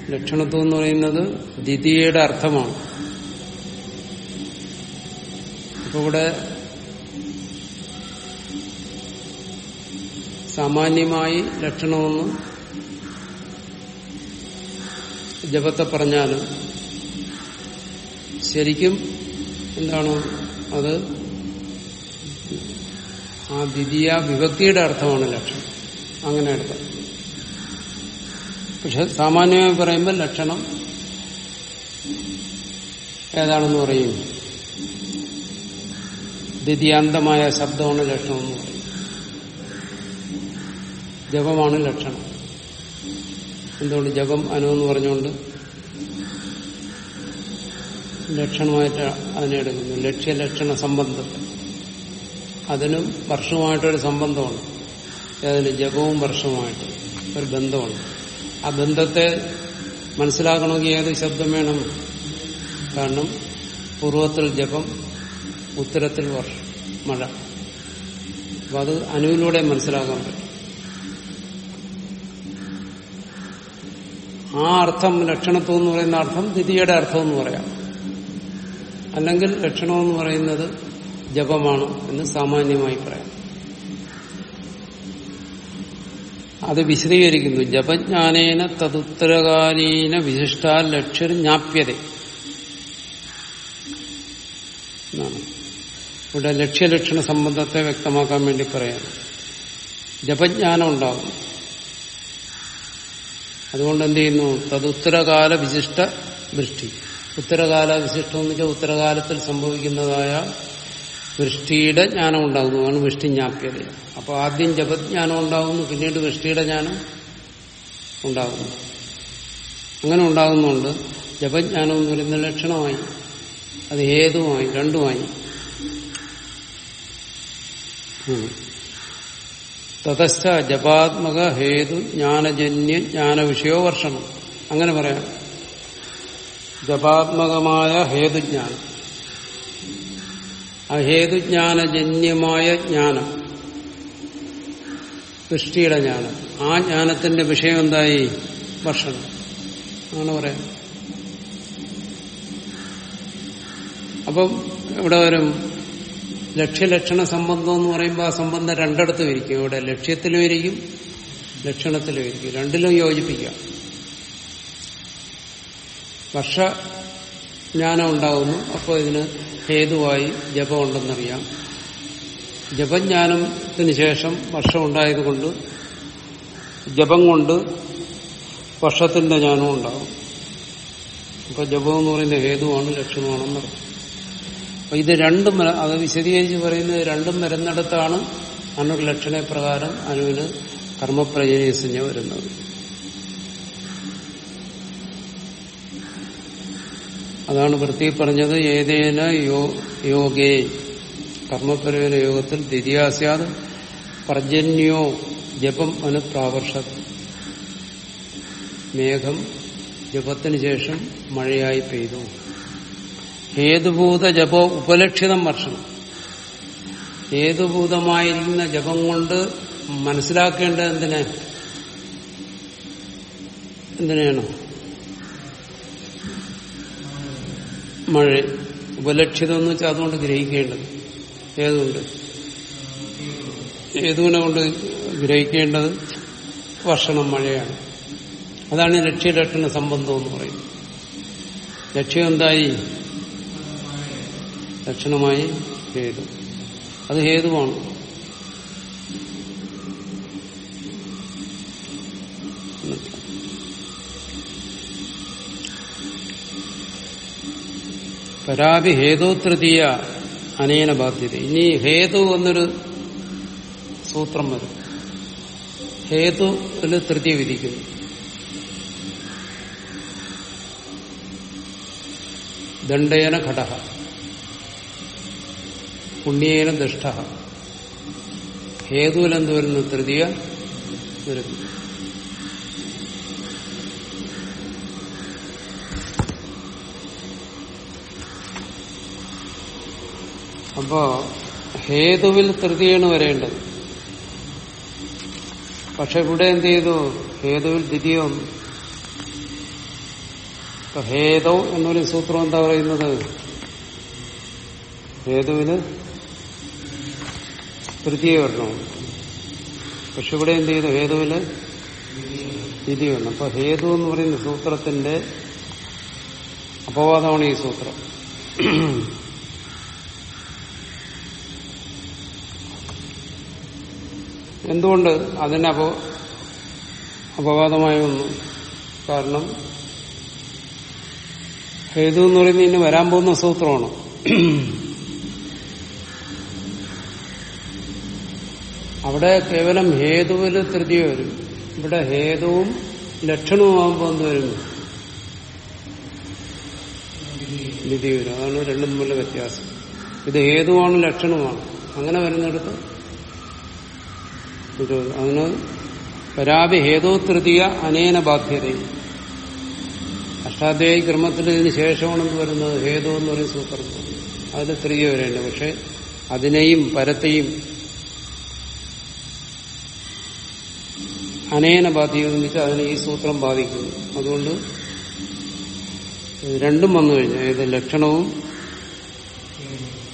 ലക്ഷണത്വം എന്ന് പറയുന്നത് ദ്വിതീയയുടെ അർത്ഥമാണ്. അപ്പൊ ഇവിടെ സാമാന്യമായി ലക്ഷണമെന്ന് ജപത്തെ പറഞ്ഞാൽ ശരിക്കും എന്താണ്? അത് ആ ദ്വിതീയ വിഭക്തിയുടെ അർത്ഥമാണ് ലക്ഷണം. അങ്ങനെ എടുക്കാം പക്ഷെ സാമാന്യമായി പറയുമ്പോൾ ലക്ഷണം ഏതാണെന്ന് പറയും? ദ്വിതീയാന്തമായ ശബ്ദമാണ് ലക്ഷണം എന്ന് പറയും. ജപമാണ് ലക്ഷണം. എന്തുകൊണ്ട് ജപം അനു എന്ന് പറഞ്ഞുകൊണ്ട് ലക്ഷണമായിട്ട് അതിനെ എടുക്കുന്നു. ലക്ഷ്യ ലക്ഷ്യലക്ഷണ സംബന്ധം. അതിനും വർഷവുമായിട്ടൊരു സംബന്ധമാണ്. അതിന് ജപവും വർഷവുമായിട്ട് ഒരു ബന്ധമാണ്. ആ ബന്ധത്തെ മനസ്സിലാക്കണമെങ്കിൽ ഏത് ശബ്ദം വേണം? കാരണം പൂർവത്തിൽ ജപം ഉത്തരത്തിൽ വർഷം മഴ. അപ്പൊ അത് അനുവിലൂടെ മനസ്സിലാക്കാൻ പറ്റും. ആ അർത്ഥം ലക്ഷണത്വം എന്ന് പറയുന്ന അർത്ഥം ദ്വിതീയയുടെ അർത്ഥം എന്ന് പറയാം. അല്ലെങ്കിൽ ലക്ഷണമെന്ന് പറയുന്നത് ജപമാണ് എന്ന് സാമാന്യമായി പറയാം. അത് വിശദീകരിക്കുന്നു. ജപജ്ഞാനേന തതുത്തരകാലീന വിശിഷ്ടാ ലക്ഷ്യ ജ്ഞാപ്യത ഇവിടെ ലക്ഷ്യലക്ഷണ സംബന്ധത്തെ വ്യക്തമാക്കാൻ വേണ്ടി പറയാം. ജപജ്ഞാനം ഉണ്ടാകും അതുകൊണ്ട് എന്ത് ചെയ്യുന്നു? തതുത്തരകാല വിശിഷ്ട ദൃഷ്ടി. ഉത്തരകാല വിശിഷ്ടം എന്ന് വെച്ചാൽ ഉത്തരകാലത്തിൽ സംഭവിക്കുന്നതായ വൃഷ്ടിയുടെ ജ്ഞാനം ഉണ്ടാകുന്നു അതാണ് വൃഷ്ടിജ്ഞാപ്യത അപ്പൊ ആദ്യം ജപജ്ഞാനം ഉണ്ടാകുന്നു പിന്നീട് വൃഷ്ടിയുടെ ജ്ഞാനം ഉണ്ടാകുന്നു അങ്ങനെ ഉണ്ടാകുന്നുണ്ട് ജപജ്ഞാനം എന്ന് പറയുന്ന ലക്ഷണമായി അത് ഏതുമായി രണ്ടുമായി. തതസ്ഥ ജപാത്മക ഹേതു ജ്ഞാനജന്യ ജ്ഞാനവിഷയോ വർഷണം. അങ്ങനെ പറയാം. ജപാത്മകമായ ഹേതുജ്ഞാനം. ആ ഹേതുജ്ഞാനജന്യമായ ജ്ഞാനം. സൃഷ്ടിയുടെ ജ്ഞാനം. ആ ജ്ഞാനത്തിന്റെ വിഷയം എന്തായി? ഭക്ഷണം. അങ്ങനെ പറയാം അപ്പം ഇവിടെ വരും ലക്ഷ്യലക്ഷണ സംബന്ധം എന്ന് പറയുമ്പോൾ ആ സംബന്ധം രണ്ടിടത്തും ഇരിക്കും. ഇവിടെ ലക്ഷ്യത്തിലും ഇരിക്കും ലക്ഷണത്തിലും ഇരിക്കും. രണ്ടിലും യോജിപ്പിക്കാം. വർഷ ജ്ഞാനം ഉണ്ടാകുന്നു അപ്പോൾ ഇതിന് ഹേതുവായി ജപം ഉണ്ടെന്നറിയാം ജപജ്ഞാനത്തിന് ശേഷം വർഷം ഉണ്ടായതുകൊണ്ട് ജപം കൊണ്ട് വർഷത്തിന്റെ ജ്ഞാനവും ഉണ്ടാകും അപ്പൊ ജപം എന്ന് പറയുന്ന ഹേതുവാണ് ലക്ഷണമാണെന്ന് പറയും. അപ്പൊ ഇത് രണ്ടും അത് വിശദീകരിച്ച് പറയുന്നത് രണ്ടും വരുന്നിടത്താണ് ലക്ഷണപ്രകാരം അനുവിന് കർമ്മപ്രജനീയസഞ്ജ വരുന്നത്. അതാണ് വൃത്തി പറഞ്ഞത് ഏതേന യോഗേ. കർമ്മപരവേന യോഗത്തിൽ ദ്വിതീയാസ്യാദ് പർജന്യോ ജപം അനുപ്രാവർഷത്. മേഘം ജപത്തിന് ശേഷം മഴയായി പെയ്തു. ഹേതുഭൂത ജപോ ഉപലക്ഷിതം വർഷം. ഹേതുഭൂതമായിരിക്കുന്ന ജപം കൊണ്ട് മനസ്സിലാക്കേണ്ടത് എന്തിനാ? എന്തിനാണ് മഴ. ഉപലക്ഷിതം എന്ന് വെച്ചാൽ അതുകൊണ്ട് ഗ്രഹിക്കേണ്ടത്. ഏതുകൊണ്ട്? ഏതുവിനെ കൊണ്ട് ഗ്രഹിക്കേണ്ടത്? വർഷണം മഴയാണ്. അതാണ് ലക്ഷ്യലക്ഷണ സംബന്ധം എന്ന് പറയുന്നത്. ലക്ഷ്യം എന്തായി? ലക്ഷണമായി ഹേതു. അത് ഹേതുവാണ്. പരാതി ഹേതു തൃതീയ അനേന ബാധ്യത. ഇനി ഹേതു എന്നൊരു സൂത്രം വരും. ഹേതു തൃതീയ വിധിക്കുന്നു. ദണ്ഡേന ഘട പുണ്യേന ദുഷ്ട ഹേതുവിലെന്ത് വരുന്നു? തൃതീയ വരുന്നു. അപ്പോ ഹേതുവിൽ തൃതിയാണ് വരേണ്ടത്. പക്ഷെ ഇവിടെ എന്ത് ചെയ്തു? ഹേതുവിൽ ദ്വിതീയം. ഹേതോ എന്നൊരു സൂത്രം എന്താ പറയുന്നത്? ഹേതുവിന് തൃതീയ വരണം. പക്ഷെ ഇവിടെ എന്ത് ചെയ്തു? ഹേതുവിന് ദ്വിതീയ വരണം. അപ്പൊ ഹേതു എന്ന് പറയുന്ന സൂത്രത്തിന്റെ അപവാദമാണ് ഈ സൂത്രം. എന്തുകൊണ്ട് അതിന് അപ അപവാദമായ ഒന്നും കാരണം ഹേതു എന്ന് പറയുന്നത് ഇനി വരാൻ പോകുന്ന സൂത്രമാണ്. അവിടെ കേവലം ഹേതുവിൽ തൃതീയ വരും. ഇവിടെ ഹേതുവും ലക്ഷണവുമാകുമ്പോൾ എന്ത് വരും? നിധി വരും. അതാണ് രണ്ടും തമ്മിലുള്ള വ്യത്യാസം. ഇത് ഹേതുവാണ് ലക്ഷണമാണ് അങ്ങനെ വരുന്നിടത്ത് അതിന് പരാതി ഹേതോ തൃതീയ അനേന ബാധ്യത. അഷ്ടാധ്യായി ക്രമത്തിൽ ഇതിന് എന്ത് വരുന്നത്. ഹേതു എന്ന് പറയുന്ന സൂത്രം. അതിൽ തൃതീയ വരേണ്ട. പക്ഷെ അതിനെയും പരത്തെയും അനേന ബാധിക്കുമെന്ന് വെച്ചാൽ അതിനെ ഈ സൂത്രം ബാധിക്കുന്നു. അതുകൊണ്ട് രണ്ടും വന്നു കഴിഞ്ഞാൽ ഏത് ലക്ഷണവും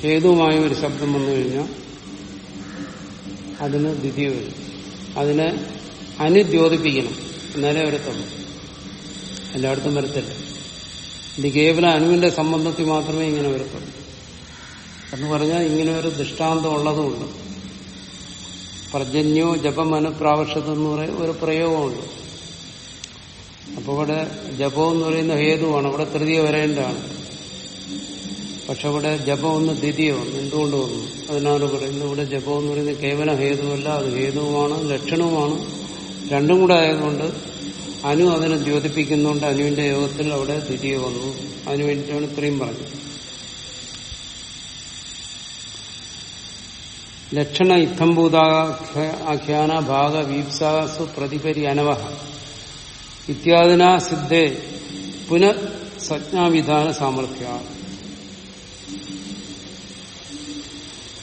ഹേതുവുമായ ഒരു ശബ്ദം വന്നു കഴിഞ്ഞാൽ അതിന് ദ്വിതീയ വരും. അതിനെ അനുദ്യോതിപ്പിക്കണം എന്നാലേ വരത്തുള്ളൂ. എല്ലായിടത്തും വരത്തില്ല. ഇത് കേവലം അനുവിന്റെ സംബന്ധത്തിൽ മാത്രമേ ഇങ്ങനെ വരത്തുള്ളൂ. എന്ന് പറഞ്ഞാൽ ഇങ്ങനെ ഒരു ദൃഷ്ടാന്തം ഉള്ളതുകൊണ്ട്. പ്രജന്യോ ജപം അനുപ്രാവശ്യതെന്ന് പറയുന്ന ഒരു പ്രയോഗമുണ്ട്. അപ്പോൾ ഇവിടെ ജപം എന്ന് പറയുന്ന ഹേതുവാണ്. ഇവിടെ തൃതീയ വരേണ്ടതാണ്. പക്ഷെ ഇവിടെ ജപം ഒന്ന് ദ്വിതീയമാണ് എന്തുകൊണ്ട് വന്നു? അതിനാണ് പറയുന്നത്. ഇവിടെ ജപം എന്ന് പറയുന്നത് കേവലം ഹേതുവല്ല അത് ഹേതുവുമാണ് ലക്ഷണവുമാണ്. രണ്ടും കൂടെ ആയതുകൊണ്ട് അനു അതിനെ ദ്യോതിപ്പിക്കുന്നുണ്ട് അനുവിന്റെ യോഗത്തിൽ അവിടെ ദ്വിതീയ വന്നു. അതിനു വേണ്ടിയിട്ടാണ് ഇത്രയും പറഞ്ഞത്. ലക്ഷണ ഇത്തംഭൂതാഖ്യാന ഭാഗ വീപ്സാസു പ്രതിപരി അനവഹ. ഇത്യാദിന സിദ്ധേ പുനഃ സജ്ഞാവിധാന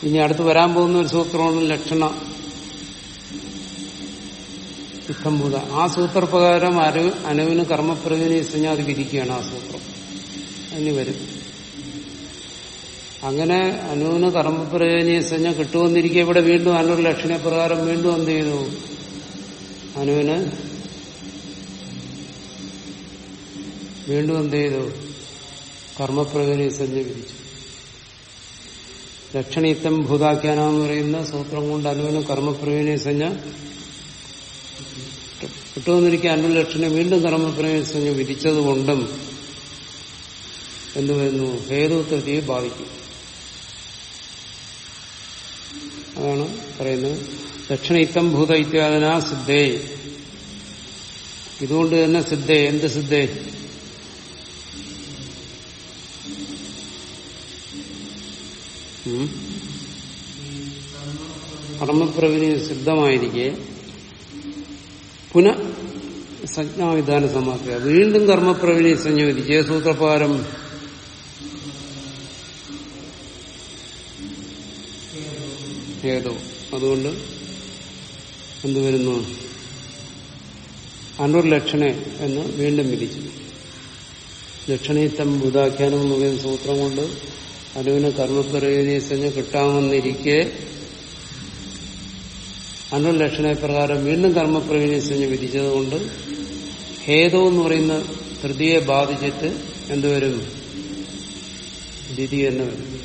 ഇനി അടുത്ത് വരാൻ പോകുന്ന ഒരു സൂത്രമാണ് ലക്ഷണ. ഇഷ്ടംഭൂത ആ സൂത്രപ്രകാരം അരു അനുവിന് കർമ്മപ്രകൃതി അത് വിധിക്കുകയാണ് ആ സൂത്രം. അതിന് വരും. അങ്ങനെ അനുവിന് കർമ്മപ്രയോജനീയ സഞ്ജ കിട്ടുമെന്നിരിക്കെ ഇവിടെ വീണ്ടും അനുർ ലക്ഷണപ്രകാരം വീണ്ടും എന്ത് ചെയ്തു? അനുവിന് വീണ്ടും എന്ത് ചെയ്തു? കർമ്മപ്രയോജനീയ സഞ്ജ വിധിച്ചു. ലക്ഷണീത്തം ഭൂതാഖ്യാനം എന്ന് പറയുന്ന സൂത്രം കൊണ്ട് അനുവിനും കർമ്മപ്രവീണ സഞ്ജ. കിട്ടുമെന്നിരിക്കെ അനു ലക്ഷണം വീണ്ടും കർമ്മപ്രവീണ സഞ്ജ വിരിച്ചതുകൊണ്ടും എന്ത് വരുന്നു ഹേതുത്വത്തെ ബാധിക്കും അതാണ് പറയുന്നത്. ദക്ഷിണയിത്തം ഭൂത ഇത്യാദന സിദ്ധേ. ഇതുകൊണ്ട് തന്നെ സിദ്ധേ. എന്ത് സിദ്ധേ? കർമ്മപ്രവിന് സിദ്ധമായിരിക്കെ. പുന സജ്ഞാവിധാന സമാപ്തി. വീണ്ടും കർമ്മപ്രവിധി സംയോജിച്ച് സൂത്രപ്രകാരം? ഏതോ. അതുകൊണ്ട് എന്തുവരുന്നു അനൂർ ലക്ഷണെ എന്ന് വീണ്ടും വിധിച്ചു. ലക്ഷണീത്തം ബുധാഖ്യാനം എന്ന് പറയുന്ന സൂത്രം കൊണ്ട് അനുവിന് കർമ്മപ്രയോജന കിട്ടാമെന്നിരിക്കെ അനു ലക്ഷണ പ്രകാരം വീണ്ടും കർമ്മപ്രയോജന വിധിച്ചതുകൊണ്ട് ഹേതു എന്ന് പറയുന്ന ധൃതിയെ ബാധിച്ചിട്ട് എന്തുവരും ദിതി എന്ന് വരും.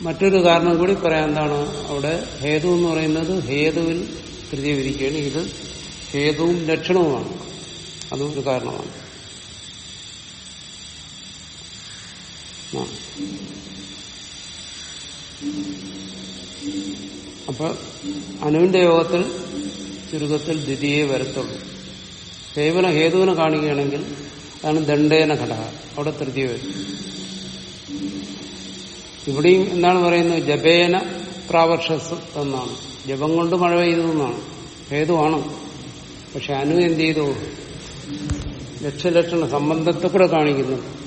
മറ്റൊരു കാരണം കൂടി പറയാൻ എന്താണ് അവിടെ ഹേതു എന്ന് പറയുന്നത് ഹേതുവിൽ തൃതീയ വിധിക്കുകയാണ്. ഇത് ഹേതുവും ലക്ഷണവുമാണ്. അതും ഒരു കാരണമാണ്. അപ്പൊ അനുവിന്റെ യോഗത്തിൽ ചുരുക്കത്തിൽ ദ്വിതീയെ വരത്തുള്ളൂ. സേവന ഹേതുവിനെ കാണുകയാണെങ്കിൽ അതാണ് ദണ്ഡേന ഘടക. അവിടെ തൃതീയ വരും. ഇവിടെയും എന്താണ് പറയുന്നത്? ജപേന പ്രാവർഷസ് എന്നാണ്. ജപം കൊണ്ട് മഴ പെയ്തു എന്നാണ്. ഹേതുവാണ്. പക്ഷെ അനു എന്ത് ചെയ്തു? ലക്ഷലക്ഷണ സംബന്ധത്തെ കൂടെ കാണിക്കുന്നു.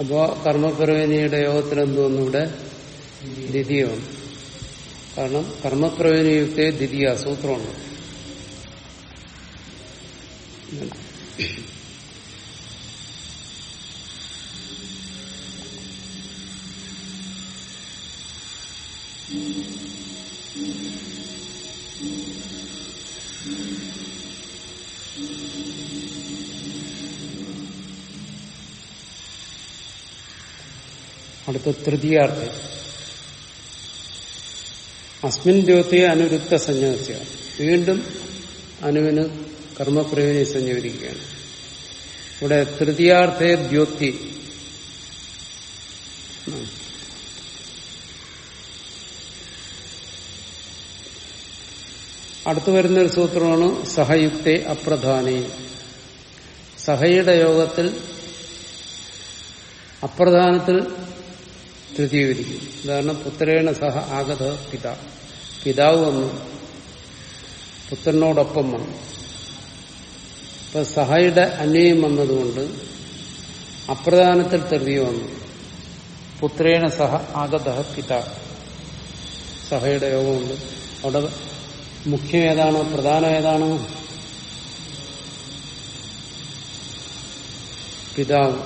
അപ്പോ കർമ്മപ്രവേനിയുടെ യോഗത്തിൽ എന്തോന്നു ഇവിടെ ദ്വിതീയമാണ്. കാരണം കർമ്മപ്രവേനിയുക്തെ ദ്വിതീയ സൂത്രമുണ്ട് അടുത്ത തൃതീയാർത്ഥം. അസ്മിൻ ജ്യോതിയെ അനുരുക്ത സന്യാസിയ വീണ്ടും അനുവിന് കർമ്മപ്രയോജനം സഞ്ചരിക്കുകയാണ്. ഇവിടെ തൃതീയാർത്ഥേ ദ്യോതി അടുത്തു വരുന്ന ഒരു സൂത്രമാണ് സഹയുക്തെ അപ്രധാനി. സഹയുടെ യോഗത്തിൽ അപ്രധാനത്തിൽ തൃതീകരിക്കും ഉദാഹരണം പുത്രേണ സഹ ആഗത പിത. പിതാവ് വന്നു. പുത്രനോടൊപ്പം വന്നു. ഇപ്പൊ സഹയുടെ അന്വയം വന്നതുകൊണ്ട് അപ്രധാനത്തിൽ തൃതീയ വന്നു. പുത്രേണ സഹ ആഗത പിത. സഹയുടെ യോഗമുണ്ട്. അവിടെ മുഖ്യം ഏതാണ് പ്രധാനം ഏതാണ്? പിതാവ്.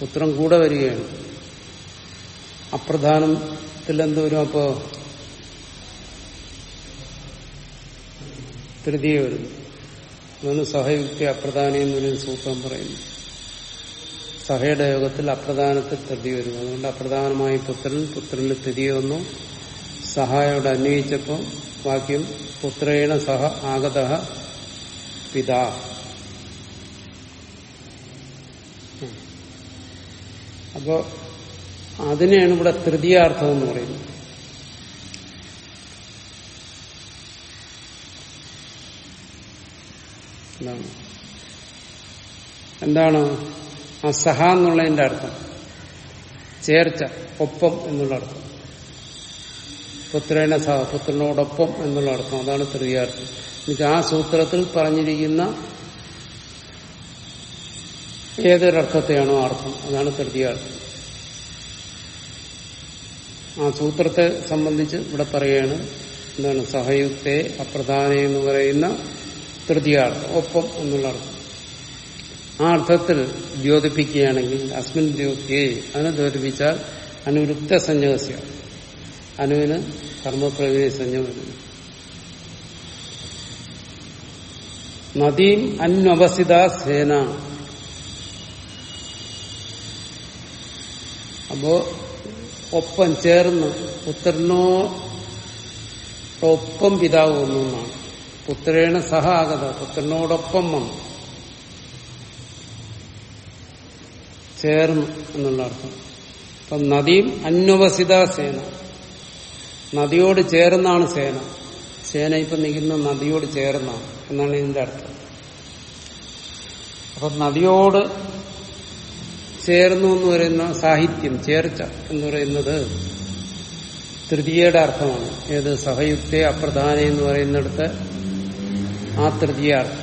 പുത്രൻ കൂടെ വരികയാണ്. അപ്രധാനത്തിൽ എന്തോരും അപ്പോ? തൃതീയ വരുന്നു അതാണ് സഹയുക്തി അപ്രധാനം സൂത്രം പറയുന്നു. സഹയുടെ യോഗത്തിൽ അപ്രധാനത്തിൽ തൃതി വരുന്നു അതുകൊണ്ട് അപ്രധാനമായി പുത്രൻ പുത്രന് തൃതീയ വന്നു. സഹായോട് അന്വയിച്ചപ്പോൾ വാക്യം പുത്രേണ സഹ ആഗത പിതാ. അപ്പോ അതിനെയാണ് ഇവിടെ തൃതീയാർത്ഥം എന്ന് പറയുന്നത്. എന്താണ്? എന്താണ്? ആ സഹ എന്നുള്ളതിന്റെ അർത്ഥം. ചേർച്ച ഒപ്പം എന്നുള്ള അർത്ഥം. പുത്രേണ സഹ പുത്രനോടൊപ്പം എന്നുള്ള അർത്ഥം. അതാണ് തൃതീയാർത്ഥം. എന്നുവെച്ചാൽ ആ സൂത്രത്തിൽ പറഞ്ഞിരിക്കുന്ന ഏതൊരർത്ഥത്തെയാണോ അർത്ഥം. അതാണ് തൃതീയാർത്ഥം. ആ സൂത്രത്തെ സംബന്ധിച്ച് ഇവിടെ പറയുകയാണ്. എന്താണ്? സഹയുക്തെ അപ്രധാന എന്ന് പറയുന്ന തൃതീയാർത്ഥം ഒപ്പം എന്നുള്ള അർത്ഥം. ആ അർത്ഥത്തിൽ ദ്യോതിപ്പിക്കുകയാണെങ്കിൽ അസ്മിൻ ദ്യോതിയെ അതിനെ ദ്യോതിപ്പിച്ചാൽ അനുരുക്ത സഞ്ജകസ്യ. അനുവിന് കർമ്മപ്രവിനെ സഞ്ജ നദീം അന്വസിത സേന. അപ്പോ ഒപ്പം ചേർന്ന് പുത്രനോടൊപ്പം പിതാവ് വന്നു എന്നാണ് പുത്രേണ സഹ പുത്രനോടൊപ്പം വന്നു. ചേർന്നു എന്നുള്ള അർത്ഥം. അപ്പം നദിയും അന്വസിത സേന. നദിയോട് ചേർന്നാണ് സേന. സേന ഇപ്പം നിൽക്കുന്ന നദിയോട് ചേർന്നാണ് എന്നാണ് ഇതിന്റെ അർത്ഥം. അപ്പം നദിയോട് ചേർന്നു എന്ന് പറയുന്ന സാഹിത്യം ചേർച്ച എന്ന് പറയുന്നത് തൃതീയയുടെ അർത്ഥമാണ്. ഏത് സഹയുക്തെ അപ്രധാന എന്ന് പറയുന്നിടത്ത് ആ തൃതീയാർത്ഥം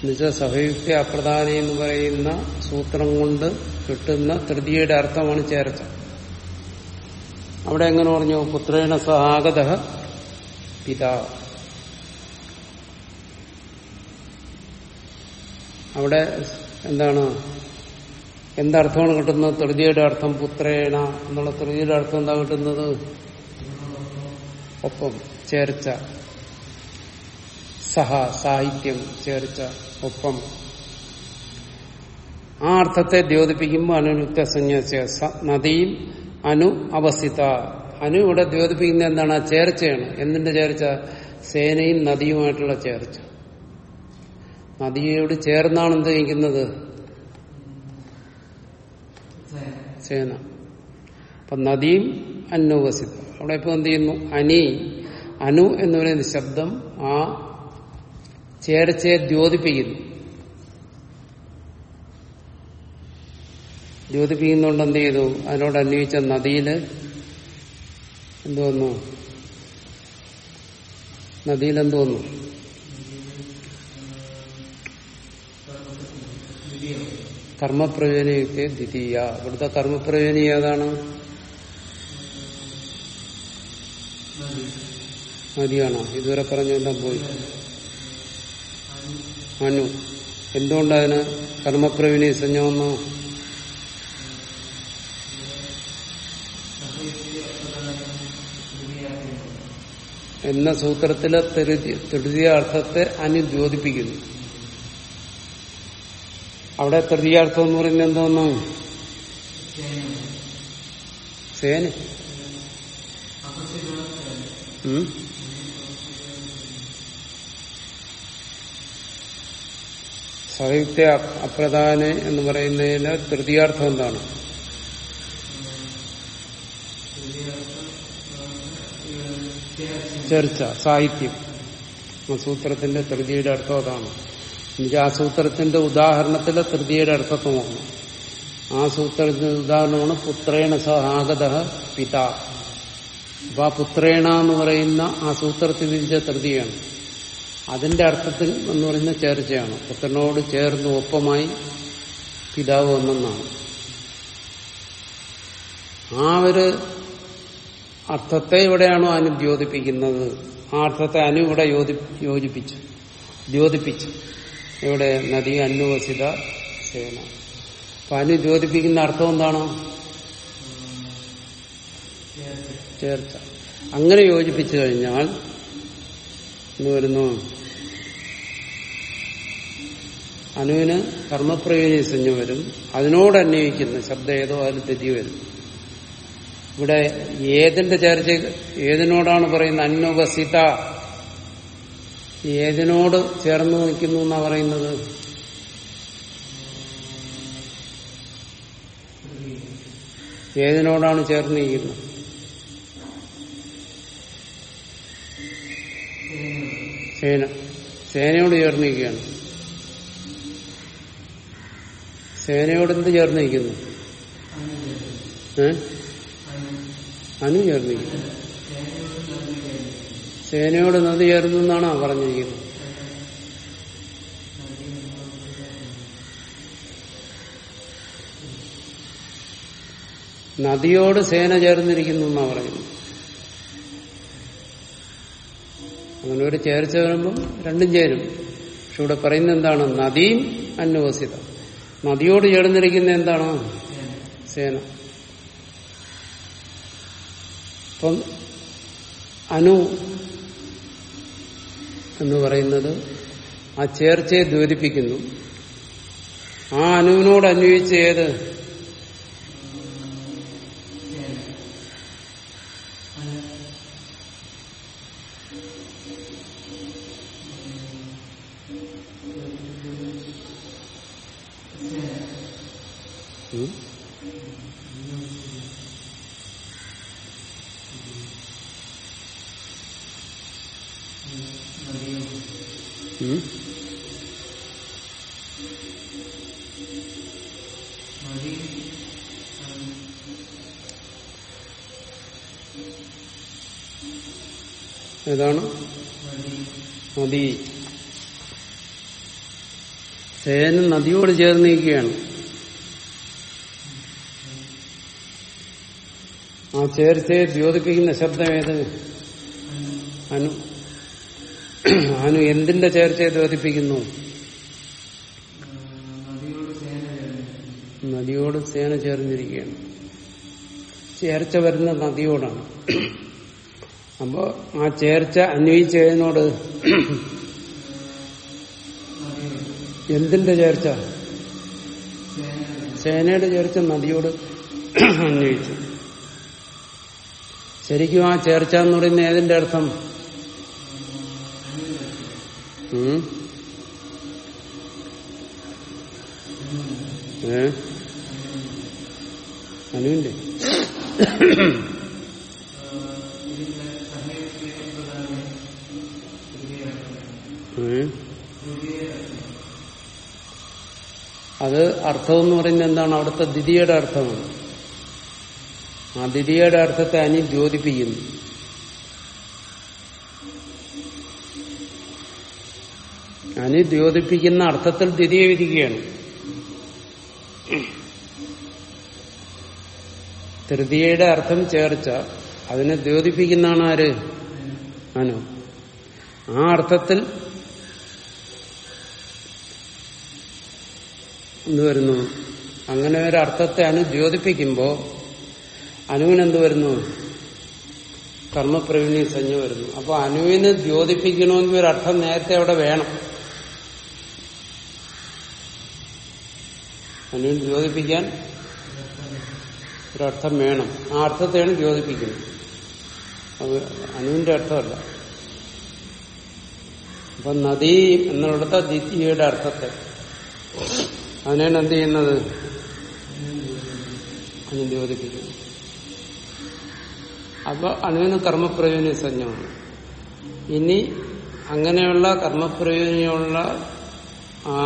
എന്നുവെച്ചാൽ സഹയുക്തെ അപ്രധാന എന്ന് പറയുന്ന സൂത്രം കൊണ്ട് കിട്ടുന്ന തൃതീയയുടെ അർത്ഥമാണ് ചേർച്ച. അവിടെ എങ്ങനെ പറഞ്ഞു? പുത്രേണ സഹാഗത പിതാ. അവിടെ എന്താണ്? എന്തർത്ഥമാണ് കിട്ടുന്നത്? തൃതിയുടെ അർത്ഥം പുത്രേണ എന്നുള്ള തൃതിയുടെ അർത്ഥം എന്താ കിട്ടുന്നത്? ഒപ്പം ചേർച്ച. സഹ സാഹിത്യം ചേർച്ച ഒപ്പം. ആ അർത്ഥത്തെ ദ്യോതിപ്പിക്കുമ്പോൾ അനുരുക്ത സന്യാസ നദിയും അനു അവസ്ഥിത അനു ഇവിടെ ദ്യോതിപ്പിക്കുന്ന എന്താണ്? ചേർച്ചയാണ്. എന്തിന്റെ ചേർച്ച? സേനയും നദിയുമായിട്ടുള്ള ചേർച്ച. നദിയോട് ചേർന്നാണ് എന്ത് നിൽക്കുന്നത് സേന. അപ്പൊ നദിയും അന്നുവസിത അവിടെ ഇപ്പൊ എന്ത് ചെയ്യുന്നു? അനി അനു എന്ന് പറയുന്ന ശബ്ദം ആ ചേർച്ചയെ ദ്യോതിപ്പിക്കുന്നു. ദ്യോതിപ്പിക്കുന്നുണ്ട് എന്ത് ചെയ്തു? അതിനോട് അന്വയിച്ച നദിയിൽ എന്തു വന്നു? നദിയിൽ കർമ്മപ്രയോജനയുക്തി ദ്വിതീയ. ഇവിടുത്തെ കർമ്മപ്രയോജനി ഏതാണ്? നദിയാണോ ഇതുവരെ പറഞ്ഞെല്ലാം പോയി? അനു എന്തുകൊണ്ടതിന് കർമ്മപ്രവിനി സഞ്ജമെന്നോ എന്ന സൂത്രത്തിലെ തൃതീയ അർത്ഥത്തെ അനുദ്യോതിപ്പിക്കുന്നു അവിടെ തൃതീയാർത്ഥം എന്ന് പറയുന്നത് എന്തോന്നു? സേന. സാഹിത്യ അപ്രധാന എന്ന് പറയുന്നതിന് തൃതീയാർത്ഥം എന്താണ്? ചർച്ച സാഹിത്യം. സൂത്രത്തിന്റെ തൃതിയുടെ അർത്ഥം അതാണ്. എനിക്ക് ആ സൂത്രത്തിന്റെ ഉദാഹരണത്തിലെ തൃതിയുടെ അർത്ഥത്വമാണ് ആ സൂത്രത്തിന്റെ ഉദാഹരണമാണ് പുത്രേണ സഹാഗത പിത. അപ്പൊ ആ പുത്രേണ എന്ന് പറയുന്ന ആ സൂത്രത്തിൽ വിധിച്ച തൃതിയാണ്. അതിന്റെ അർത്ഥത്തിൽ എന്ന് പറയുന്ന ചേർച്ചയാണ്. പുത്രനോട് ചേർന്ന് ഒപ്പമായി പിതാവ് വന്നെന്നാണ്. ആ ഒരു അർത്ഥത്തെ ഇവിടെയാണോ അനു ദ്യോതിപ്പിക്കുന്നത് ആ അർത്ഥത്തെ അനു ഇവിടെ യോജി യോജിപ്പിച്ചു ദ്യോതിപ്പിച്ചു ഇവിടെ നദി അന്വസിത സേന. അപ്പൊ അനു ദ്യോതിപ്പിക്കുന്ന അർത്ഥം എന്താണ്? ചേർച്ച. അങ്ങനെ യോജിപ്പിച്ചു കഴിഞ്ഞാൽ എന്ന് വരുന്നു? അനുവിന് കർമ്മപ്രയോജന സഞ്ജ വരും. അതിനോട് അന്വയിക്കുന്ന ശബ്ദം ഏതോ അതിൽ തെറ്റി വരും. ഇവിടെ ഏതിന്റെ ചേർച്ച? ഏതിനോടാണ് പറയുന്നത്? അന്നുപസിത ഏതിനോട് ചേർന്ന് നിൽക്കുന്നു എന്നാ പറയുന്നത്? ഏതിനോടാണ് ചേർന്ന് നിൽക്കുന്നത് സേന സേനയോട് ചേർന്ന് നിൽക്കുകയാണ്. സേനയോട് എന്ത് ചേർന്ന് നിൽക്കുന്നു? ഏ? അനു ചേർന്ന് നിൽക്കുന്നു. സേനയോട് നദി ചേർന്നു എന്നാണ് പറഞ്ഞിരിക്കുന്നത്. നദിയോട് സേന ചേർന്നിരിക്കുന്നു എന്നാ പറയുന്നു അങ്ങനെ ഒരു ചേർച്ച വരുമ്പം രണ്ടും ചേരും. പക്ഷെ ഇവിടെ പറയുന്നത് എന്താണ്? നദിയും അന്വസിത. നദിയോട് ചേർന്നിരിക്കുന്ന എന്താണ്? സേന. അപ്പം അനു എന്ന് പറയുന്നത് ആ ചേർച്ചയെ ദ്വരിപ്പിക്കുന്നു ആ അനുവിനോട് അന്വയിച്ച് ഏത് ഉം? ഉം? ഏതാണ് നദി നദിയോട് ചേർന്ന് നിൽക്കുകയാണ് ആ ചേർച്ചയെ ദ്യോതിപ്പിക്കുന്ന ശബ്ദം ഏത്? അനു. അനു എന്തിന്റെ ചേർച്ചയെ ദ്യോതിപ്പിക്കുന്നു? നദിയോട് സേന ചേർന്നിരിക്കുകയാണ്. ചേർച്ച വരുന്ന നദിയോടാണ്. അപ്പോ ആ ചേർച്ച അന്വയിച്ചതിനോട് എന്തിന്റെ ചേർച്ച? സേനയുടെ ചേർച്ച നദിയോട് അന്വയിച്ചു. ശരിക്കും ആ ചേർച്ച എന്ന് പറയുന്ന ഏതിന്റെ അർത്ഥം? ഏ? അർത്ഥം എന്ന് പറയുന്നത് എന്താണ്? അവിടുത്തെ ദ്വിതീയുടെ അർത്ഥമാണ്. ആ ദ്വിതീയുടെ അർത്ഥത്തെ അനി ജ്യോതിപ്പിക്കുന്നു അനി ദ്യോതിപ്പിക്കുന്ന അർത്ഥത്തിൽ ദ്വിതീയ വിധിക്കുകയാണ്. തൃതീയയുടെ അർത്ഥം ചേർച്ച അതിനെ ദ്യോതിപ്പിക്കുന്നതാണ് ആര്? അനു. ആ അർത്ഥത്തിൽ എന്ത് വരുന്നു. അങ്ങനെ ഒരു അർത്ഥത്തെ അനു ദ്യോതിപ്പിക്കുമ്പോ അനുവിനെന്ത് വരുന്നു? കർമ്മപ്രവീണി സഞ്ജ വരുന്നു. അപ്പൊ അനുവിന് ദ്യോതിപ്പിക്കണമെങ്കിൽ ഒരു അർത്ഥം നേരത്തെ അവിടെ വേണം. അനുവിന് ദ്യോതിപ്പിക്കാൻ ഒരർത്ഥം വേണം. ആ അർത്ഥത്തെയാണ് ദ്യോതിപ്പിക്കുന്നത്. അത് അനുവിന്റെ അർത്ഥമല്ല. അപ്പൊ നദി എന്നുള്ളത് ദ്വിതീയയുടെ അർത്ഥത്തെ. അതിനാണ് എന്ത് ചെയ്യുന്നത്? അനു ദ്യോതിപ്പിക്കുന്നത് അപ്പൊ അണുവിന് കർമ്മപ്രയോജന സഞ്ജമാണ് ഇനി അങ്ങനെയുള്ള കർമ്മപ്രയോജനമുള്ള ആ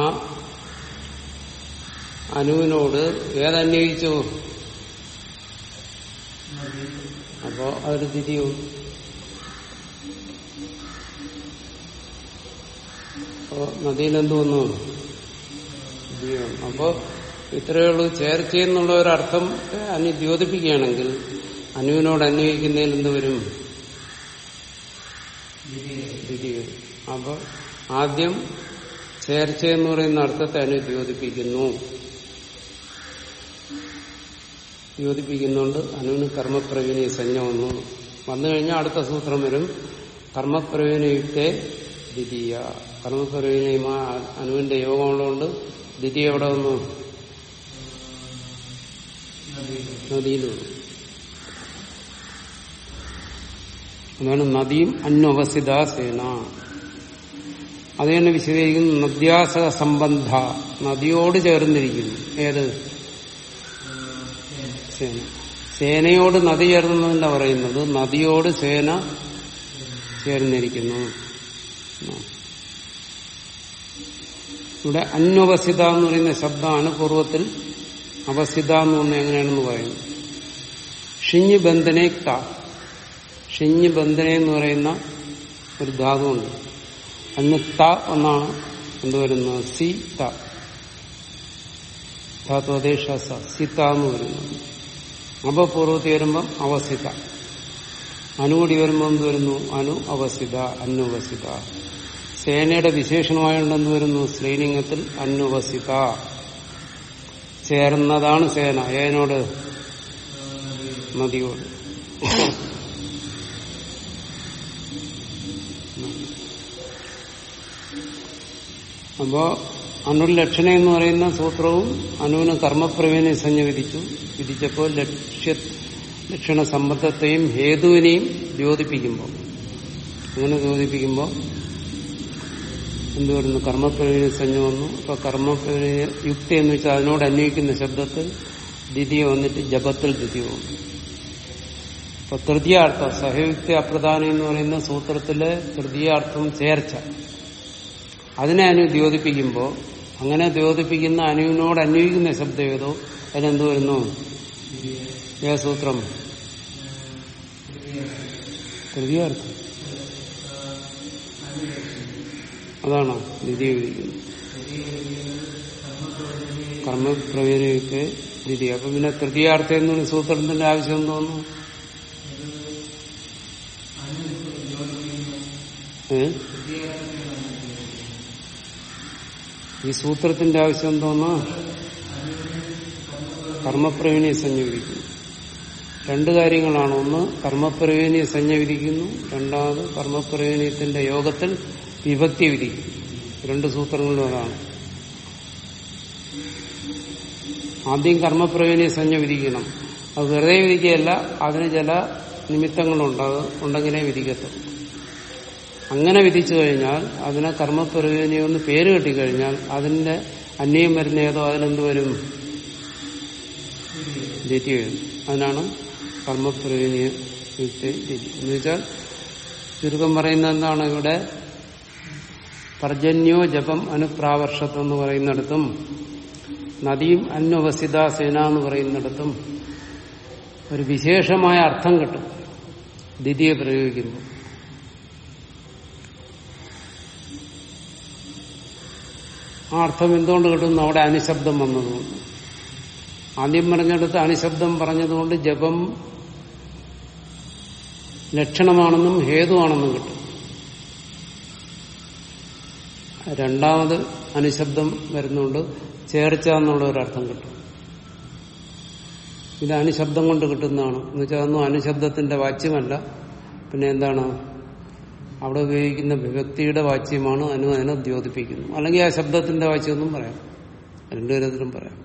അനുവിനോട് ഏതന്വയിച്ചു അപ്പോ അതൊരു തിരിയും. അപ്പോ നദിയിലെന്ത് വന്നു? ദ്വീപം അപ്പോ ഇത്രയേ ഉള്ളൂ. ചേർച്ചയെന്നുള്ള അർത്ഥം അനു ദ്യോതിപ്പിക്കുകയാണെങ്കിൽ അനുവിനോട് അന്വയിക്കുന്നതിൽ എന്ത് വരും? അപ്പൊ ആദ്യം ചേർച്ച എന്ന് പറയുന്ന അർത്ഥത്തെ അനു ദ്യോതിപ്പിക്കുന്നു. ദ്യോതിപ്പിക്കുന്നുണ്ട് അനുവിന് കർമ്മപ്രവീണി സഞ്ജ വന്നു വന്നു കഴിഞ്ഞാൽ അടുത്ത സൂത്രം വരും. കർമ്മപ്രവീണയുക്തെ ദ്വിതീയ കർമ്മപ്രവീണയുമായ അനുവിന്റെ യോഗമുള്ളതുകൊണ്ട് ദ്വിതീയ എവിടെ വന്നു? അതാണ് നദിയും അന്വസിത സേന അത് തന്നെ വിശദീകരിക്കുന്നു നദ്യാസക സംബന്ധ. നദിയോട് ചേർന്നിരിക്കുന്നു. ഏത്? സേന. സേനയോട് നദി ചേർന്നതിന്റെ പറയുന്നത്? നദിയോട് സേന ചേർന്നിരിക്കുന്നു. ഇവിടെ അന്വസിത എന്ന് പറയുന്ന ശബ്ദമാണ് പൂർവത്തിൽ അവസിത എന്ന് പറഞ്ഞാൽ എങ്ങനെയാണെന്ന് പറയുന്നത്. ഷിഞ്ഞ് ബന്ധനെ ഷിഞ്ഞ് ബന്ധന എന്ന് പറയുന്ന ഒരു ധാതുണ്ട് അന്ന് ത എന്നാണ് എന്തുവരുന്നത് സി ത. ധാത്വദേശ സിത എന്ന് പറയുന്നത്. അപപൂർവത്തി വരുമ്പം അവസിത. അനുകൂടി വരുമ്പോൾ എന്ത് വരുന്നു? അനു അവസിത അന്നുവസിത സേനയുടെ വിശേഷണമായുണ്ടെന്ന് വരുന്നു സ്ത്രീലിംഗത്തിൽ അന്വസിത. ചേർന്നതാണ് സേന. ഏനോട് നദിയോട് അപ്പോ അനുലക്ഷണ എന്ന് പറയുന്ന സൂത്രവും അനുവിന് കർമ്മപ്രവീണി സഞ്ജ വിധിച്ചു വിധിച്ചപ്പോൾ ലക്ഷ്യ ലക്ഷണ സംബന്ധത്തെയും ഹേതുവിനെയും ദ്യോതിപ്പിക്കുമ്പോൾ അങ്ങനെ ദ്യോതിപ്പിക്കുമ്പോൾ എന്ത് വരുന്നു കർമ്മപ്രവീണ സഞ്ജ വന്നു. അപ്പൊ കർമ്മപ്രവീണ യുക്തി എന്ന് വെച്ചാൽ അതിനോട് അന്വയിക്കുന്ന ശബ്ദത്തിൽ ദ്വിതീയ വന്നിട്ട് ജപത്തിൽ ദ്വിതീയ വന്നു. അപ്പൊ തൃതീയാർത്ഥം സഹയുക്തി അപ്രധാനം എന്ന് പറയുന്ന സൂത്രത്തിലെ തൃതീയാർത്ഥം ചേർച്ച. അതിനെ അനു ദ്യോതിപ്പിക്കുമ്പോൾ അങ്ങനെ ദ്യോതിപ്പിക്കുന്ന അനുവിനോട് അന്വയിക്കുന്ന ശബ്ദം ഏതോ? അതിനെന്ത് വരുന്നു? ഏ സൂത്രം. തൃതീയാർത്ഥം. അതാണോ നിധി വിധിക്കുന്നത് കർമ്മപ്രവീണയ്ക്ക് നിധി അപ്പൊ പിന്നെ തൃതീയാർത്ഥം എന്ന് പറഞ്ഞ സൂത്രത്തിന്റെ ആവശ്യം തോന്നുന്നു ഈ സൂത്രത്തിന്റെ ആവശ്യം എന്തോന്നാ? കർമ്മപ്രവീണിയെ സംയോജിക്കുന്നു. രണ്ട് കാര്യങ്ങളാണ്. ഒന്ന് കർമ്മപ്രവീണിയെ സംയോജിക്കുന്നു. രണ്ടാമത് കർമ്മപ്രവീണിയത്തിന്റെ യോഗത്തിൽ വിഭക്തി വിധിക്കും രണ്ട് സൂത്രങ്ങളും അതാണ് ആദ്യം കർമ്മപ്രയോജന സഞ്ജ വിധിക്കണം. അത് വെറുതെ വിധിക്കുകയല്ല അതിന് ചില നിമിത്തങ്ങളുണ്ട്. അത് ഉണ്ടെങ്കിലേ വിധിക്കത്തുള്ളൂ അങ്ങനെ വിധിച്ചു കഴിഞ്ഞാൽ അതിനെ കർമ്മപ്രവീണി എന്ന് പേര് കെട്ടിക്കഴിഞ്ഞാൽ അതിന്റെ അന്യം വരുന്ന ഏതോ അതിനെന്ത് വരും? ദ്വിതീയ വരും. അതിനാണ് കർമ്മപ്രയോജന എന്ന് വെച്ചാൽ ചുരുക്കം പറയുന്നത് എന്താണ് ഇവിടെ? പർജന്യോ ജപം അനുപ്രാവർഷത്വം എന്ന് പറയുന്നിടത്തും നദിയും അന്വസിത സേന എന്ന് പറയുന്നിടത്തും ഒരു വിശേഷമായ അർത്ഥം കിട്ടും. ദ്വിതീയ പ്രയോഗിക്കുന്നു ആ അർത്ഥം എന്തുകൊണ്ട് കിട്ടുന്നു അവിടെ അനുശബ്ദം വന്നതുകൊണ്ട്. ആദ്യം പറഞ്ഞെടുത്ത് അനുശബ്ദം പറഞ്ഞതുകൊണ്ട് ജപം ലക്ഷണമാണെന്നും ഹേതുവാണെന്നും കിട്ടും. രണ്ടാമത് അനുശബ്ദം വരുന്നുണ്ട്. ചേർച്ച എന്നുള്ള ഒരർത്ഥം കിട്ടും. ഇത് അനുശബ്ദം കൊണ്ട് കിട്ടുന്നതാണ്. എന്ന് വെച്ചാൽ അതൊന്നും അനുശബ്ദത്തിന്റെ വാച്യമല്ല. പിന്നെ എന്താണ്? അവിടെ ഉപയോഗിക്കുന്ന വിഭക്തിയുടെ വാച്യമാണ് അനു അതിനെ ദ്യോതിപ്പിക്കുന്നു അല്ലെങ്കിൽ ആ ശബ്ദത്തിന്റെ വാച്യമൊന്നും പറയാം. രണ്ടു പറയാം.